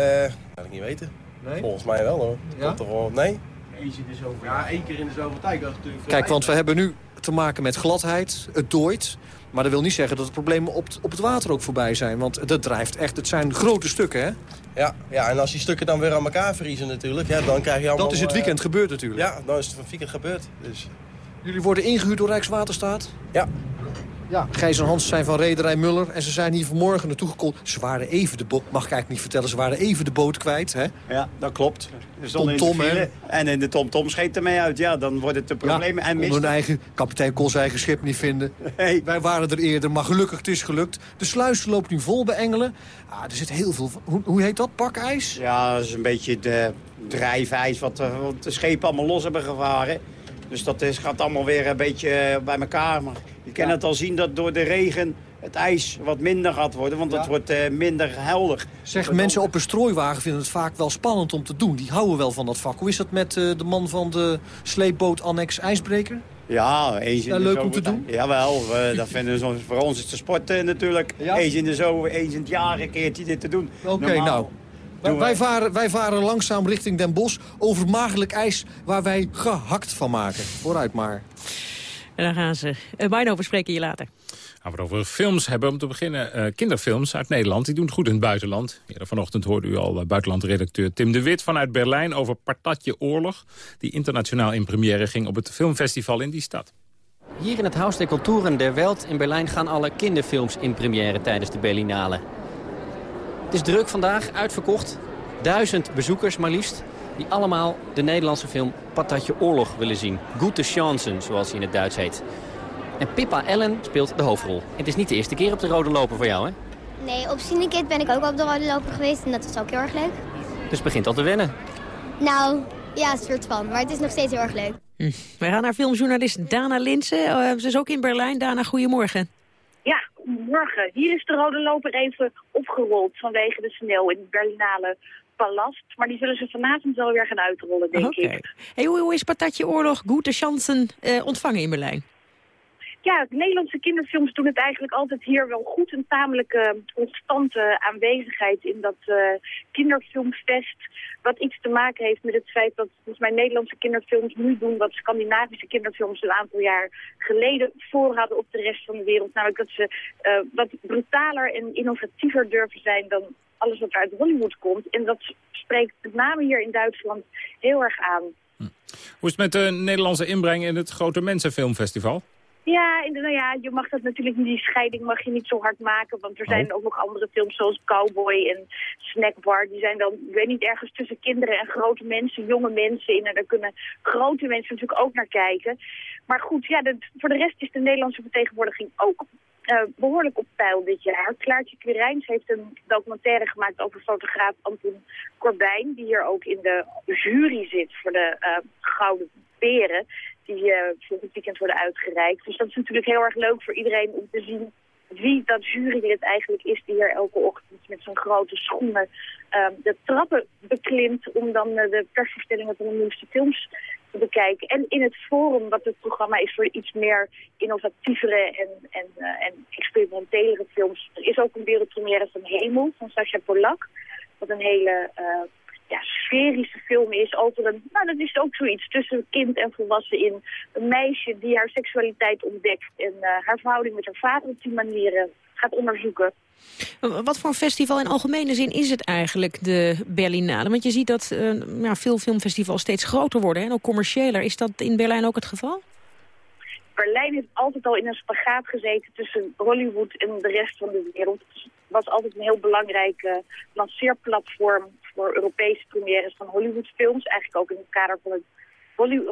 [SPEAKER 39] kan ik niet weten. Nee? Volgens mij wel, hoor.
[SPEAKER 37] Ja?
[SPEAKER 39] Toch wel... Nee?
[SPEAKER 38] Eens in de zoveel. Ja, één keer in de zoveel tijd. Dat natuurlijk
[SPEAKER 37] Kijk, want we hebben nu te maken met gladheid. Het dooit. Maar dat wil niet zeggen dat de problemen op, op het water ook voorbij zijn. Want dat drijft echt. Het zijn grote stukken, hè?
[SPEAKER 39] Ja, ja, en als die stukken dan weer aan elkaar vriezen natuurlijk, ja, dan krijg je allemaal...
[SPEAKER 37] Dat is het weekend uh, gebeurd natuurlijk.
[SPEAKER 39] Ja, dan is het van weekend gebeurd. Dus.
[SPEAKER 37] Jullie worden ingehuurd door Rijkswaterstaat?
[SPEAKER 39] Ja.
[SPEAKER 37] Ja, Gijs en Hans zijn van Rederij Muller en ze zijn hier vanmorgen naartoe gekomen. Ze waren even de boot, mag ik eigenlijk niet vertellen, ze waren even de boot kwijt, hè?
[SPEAKER 38] Ja, dat klopt.
[SPEAKER 37] Tom Tom, hè?
[SPEAKER 38] En in de Tom Tom scheet ermee uit, ja, dan wordt het een probleem.
[SPEAKER 37] Ja,
[SPEAKER 38] en
[SPEAKER 37] onder hun eigen, kapitein kon zijn eigen schip niet vinden.
[SPEAKER 38] Hey.
[SPEAKER 37] Wij waren er eerder, maar gelukkig, het is gelukt. De sluis loopt nu vol bij Engelen. Ah, er zit heel veel, hoe, hoe heet dat, pakijs?
[SPEAKER 38] Ja, dat is een beetje de drijfijs wat, wat de schepen allemaal los hebben gevaren. Dus dat is, gaat allemaal weer een beetje bij elkaar. Maar je kan ja. het al zien dat door de regen het ijs wat minder gaat worden. Want het wordt uh, minder helder.
[SPEAKER 37] Zeg, mensen op een strooiwagen vinden het vaak wel spannend om te doen. Die houden wel van dat vak. Hoe is dat met uh, de man van de sleepboot Annex IJsbreker?
[SPEAKER 38] Ja, eens in de
[SPEAKER 37] leuk om te doen?
[SPEAKER 38] Jawel, we, dat vinden we, voor ons is de sport natuurlijk.
[SPEAKER 37] Ja?
[SPEAKER 38] Eens in de zo, eens in het jaar een keertje dit te doen.
[SPEAKER 37] Oké, okay, nou. Wij, wij, varen, wij varen langzaam richting Den Bosch over maagdelijk ijs waar wij gehakt van maken. Vooruit maar.
[SPEAKER 9] En dan gaan ze. Uh, Mino, we spreken je later.
[SPEAKER 7] Gaan we het over films hebben. Om te beginnen uh, kinderfilms uit Nederland. Die doen het goed in het buitenland. Eerder vanochtend hoorde u al uh, buitenlandredacteur Tim de Wit vanuit Berlijn... over Partatje Oorlog, die internationaal in première ging... op het filmfestival in die stad.
[SPEAKER 36] Hier in het Haus der Kulturen der Welt in Berlijn... gaan alle kinderfilms in première tijdens de Berlinale. Het is druk vandaag, uitverkocht. Duizend bezoekers maar liefst. Die allemaal de Nederlandse film Patatje Oorlog willen zien. Gute Chancen, zoals hij in het Duits heet. En Pippa Ellen speelt de hoofdrol. Het is niet de eerste keer op de rode loper voor jou, hè?
[SPEAKER 40] Nee, op Syndicate ben ik ook op de rode loper geweest en dat was ook heel erg leuk.
[SPEAKER 36] Dus het begint al te wennen.
[SPEAKER 40] Nou, ja, een soort van. Maar het is nog steeds heel erg leuk.
[SPEAKER 9] Hm. We gaan naar filmjournalist Dana Linsen. Uh, ze is ook in Berlijn. Dana, goedemorgen.
[SPEAKER 41] Ja, morgen. Hier is de rode loper even opgerold vanwege de sneeuw in het Berlinale palast. Maar die zullen ze vanavond wel weer gaan uitrollen, denk
[SPEAKER 9] okay.
[SPEAKER 41] ik.
[SPEAKER 9] Hey, hoe, hoe is Patatje Oorlog, Goede Chansen uh, ontvangen in Berlijn?
[SPEAKER 41] Ja, Nederlandse kinderfilms doen het eigenlijk altijd hier wel goed. Een tamelijk uh, constante aanwezigheid in dat uh, kinderfilmfest. Wat iets te maken heeft met het feit dat volgens mij Nederlandse kinderfilms nu doen... wat Scandinavische kinderfilms een aantal jaar geleden voor hadden op de rest van de wereld. Namelijk dat ze uh, wat brutaler en innovatiever durven zijn dan alles wat uit Hollywood komt. En dat spreekt met name hier in Duitsland heel erg aan.
[SPEAKER 7] Hoe is het met de Nederlandse inbreng in het Grote Mensenfilmfestival?
[SPEAKER 41] Ja, nou ja, je mag dat natuurlijk niet, die scheiding mag je niet zo hard maken. Want er zijn ook nog andere films zoals Cowboy en Snackbar. Die zijn dan, ik weet niet, ergens tussen kinderen en grote mensen, jonge mensen in. En daar kunnen grote mensen natuurlijk ook naar kijken. Maar goed, ja, voor de rest is de Nederlandse vertegenwoordiging ook eh, behoorlijk op peil dit jaar. Klaartje Quirijns heeft een documentaire gemaakt over fotograaf Anton Corbijn... die hier ook in de jury zit voor de eh, Gouden Beren... die eh volgend weekend worden uitgereikt. Dus dat is natuurlijk heel erg leuk voor iedereen om te zien wie dat jurylid eigenlijk is die hier elke ochtend met zo'n grote schoenen eh, de trappen beklimt om dan eh, de persvoorstellingen van de nieuwste films te bekijken. En in het forum, wat het programma is voor iets meer innovatievere en, en, eh, en experimentelere films. Er is ook een wereldpremière van Hemel van Sascha Polak. Wat een hele ja, sferische film is over een... Nou, dat is ook zoiets tussen kind en volwassen in. Een meisje die haar seksualiteit ontdekt en eh, haar verhouding met haar vader op die manier eh, gaat onderzoeken.
[SPEAKER 9] Wat voor een festival in algemene zin is het eigenlijk, de Berlinale? Want je ziet dat eh, ja, veel filmfestivals steeds groter worden hè, en ook commerciëler. Is dat in Berlijn ook het geval?
[SPEAKER 41] Berlijn heeft altijd al in een spagaat gezeten tussen Hollywood en de rest van de wereld. Het was altijd een heel belangrijk eh, lanceerplatform voor Europese premières van Hollywoodfilms. Eigenlijk ook in het kader van het,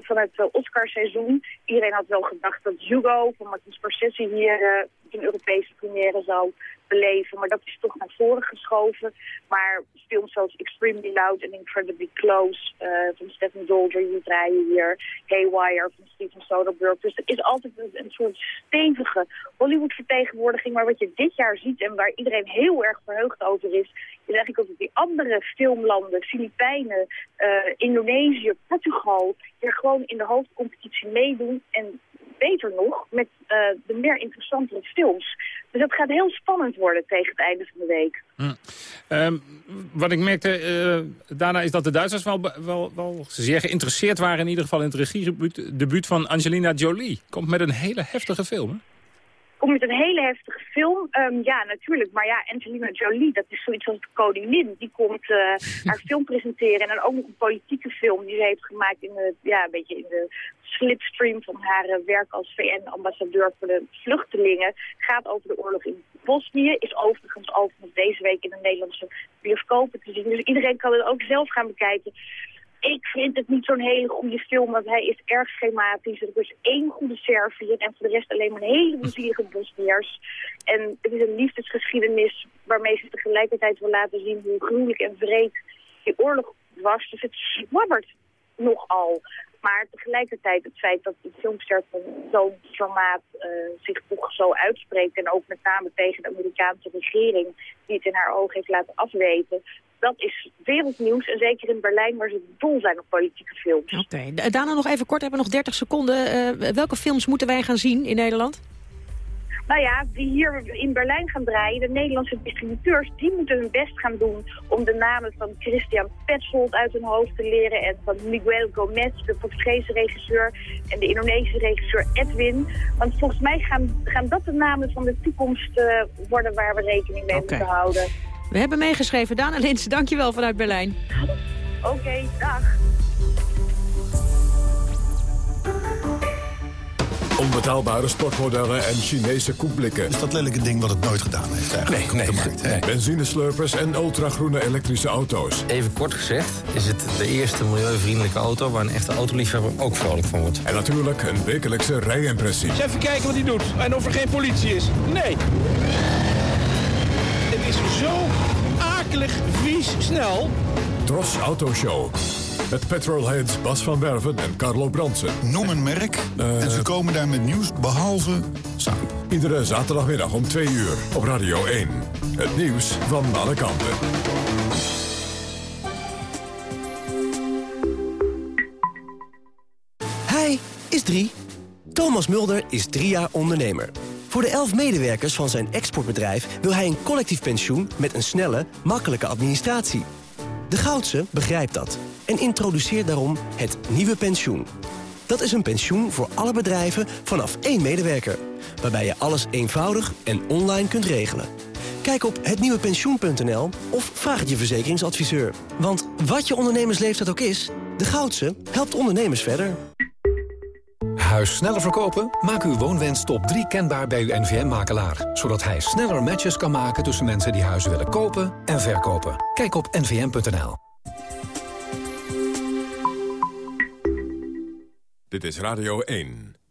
[SPEAKER 41] van het Oscarseizoen. Iedereen had wel gedacht dat Hugo van Martin Scorsese hier eh, een Europese première zou beleven. Maar dat is toch naar voren geschoven. Maar films zoals Extremely Loud en Incredibly Close eh, van Stephen Dolder, die draaien hier. Haywire van Steven Soderbergh. Dus er is altijd een, een soort stevige Hollywood-vertegenwoordiging. Maar wat je dit jaar ziet en waar iedereen heel erg verheugd over is... is eigenlijk ook dat die andere filmlanden, Filipijnen, eh, Indonesië, Portugal... hier gewoon in de hoofdcompetitie meedoen. En beter nog, met eh, de meer interessantere films. Dus dat gaat heel spannend worden tegen het einde van de week.
[SPEAKER 7] Ehm, wat ik merkte eh, daarna is dat de Duitsers wel, wel, wel zeer geïnteresseerd waren... in ieder geval in het regiedebuut debuut van Angelina Jolie. Komt met een hele heftige film?
[SPEAKER 41] Kom met een hele heftige film. Ehm, ja, natuurlijk. Maar ja, Angelina Jolie, dat is zoiets als de koningin. Die komt eh, haar film presenteren. En dan ook nog een politieke film die ze heeft gemaakt in de, ja, een beetje in de slipstream van haar eh, werk als VN-ambassadeur voor de vluchtelingen. Gaat over de oorlog in Bosnië. Is overigens overigens deze week in de Nederlandse bioscopen te zien. Dus iedereen kan het ook zelf gaan bekijken. Ik vind het niet zo'n hele goede film, want hij is erg schematisch. Er is één goede Serviër en voor de rest alleen maar een hele plezierige Bosniërs. En het is een liefdesgeschiedenis waarmee ze tegelijkertijd wil laten zien hoe gruwelijk en wreed die oorlog was. Dus het zwabbert nogal. Maar tegelijkertijd het feit dat een filmster van zo'n formaat eh, zich toch zo uitspreekt... en ook met name tegen de Amerikaanse regering die het in haar ogen heeft laten afweten... dat is wereldnieuws en zeker in Berlijn waar ze dol zijn op politieke films.
[SPEAKER 9] Oké, Daarna nog even kort, we hebben nog 30 seconden. Eh, welke films moeten wij gaan zien in Nederland?
[SPEAKER 41] Nou ja, die hier in Berlijn gaan draaien, de Nederlandse distributeurs, die moeten hun best gaan doen om de namen van Christian Petzold uit hun hoofd te leren en van Miguel Gomez, de Portugese regisseur, en de Indonesische regisseur Edwin. Want volgens mij gaan, gaan dat de namen van de toekomst eh, worden waar we rekening mee moeten houden.
[SPEAKER 9] We hebben meegeschreven. Dana Lins, dankjewel vanuit Berlijn.
[SPEAKER 41] Oké, dag.
[SPEAKER 1] Onbetaalbare sportmodellen en Chinese koekblikken. Is
[SPEAKER 42] dat lelijke ding wat het nooit gedaan heeft eigenlijk?
[SPEAKER 1] Nee, nee, nee. Benzineslurpers en ultragroene elektrische auto's.
[SPEAKER 43] Even kort gezegd is het de eerste milieuvriendelijke auto... waar een echte autoliefhebber ook vrolijk van wordt.
[SPEAKER 1] En natuurlijk een wekelijkse rijimpressie.
[SPEAKER 44] Eens even kijken wat hij doet en of er geen politie is. Nee. Het is zo akelig, vies, snel.
[SPEAKER 1] Tros Autoshow. Met petrolheads Bas van Werven en Carlo Bransen.
[SPEAKER 42] Noem een merk en ze komen daar met nieuws behalve samen.
[SPEAKER 1] Iedere zaterdagmiddag om 2 uur op Radio 1. Het nieuws van alle kanten.
[SPEAKER 45] Hij is drie. Thomas Mulder is drie jaar ondernemer. Voor de elf medewerkers van zijn exportbedrijf wil hij een collectief pensioen met een snelle, makkelijke administratie. De Goudse begrijpt dat en introduceert daarom het nieuwe pensioen. Dat is een pensioen voor alle bedrijven vanaf één medewerker. Waarbij je alles eenvoudig en online kunt regelen. Kijk op hetnieuwepensioen.nl of vraag het je verzekeringsadviseur. Want wat je ondernemersleeftijd ook is,
[SPEAKER 5] de Goudse helpt ondernemers verder.
[SPEAKER 11] Huis sneller verkopen? Maak uw woonwens top 3 kenbaar bij uw NVM-makelaar. Zodat hij sneller matches kan maken tussen mensen die huizen willen kopen en verkopen. Kijk op nvm.nl.
[SPEAKER 1] Dit is Radio 1.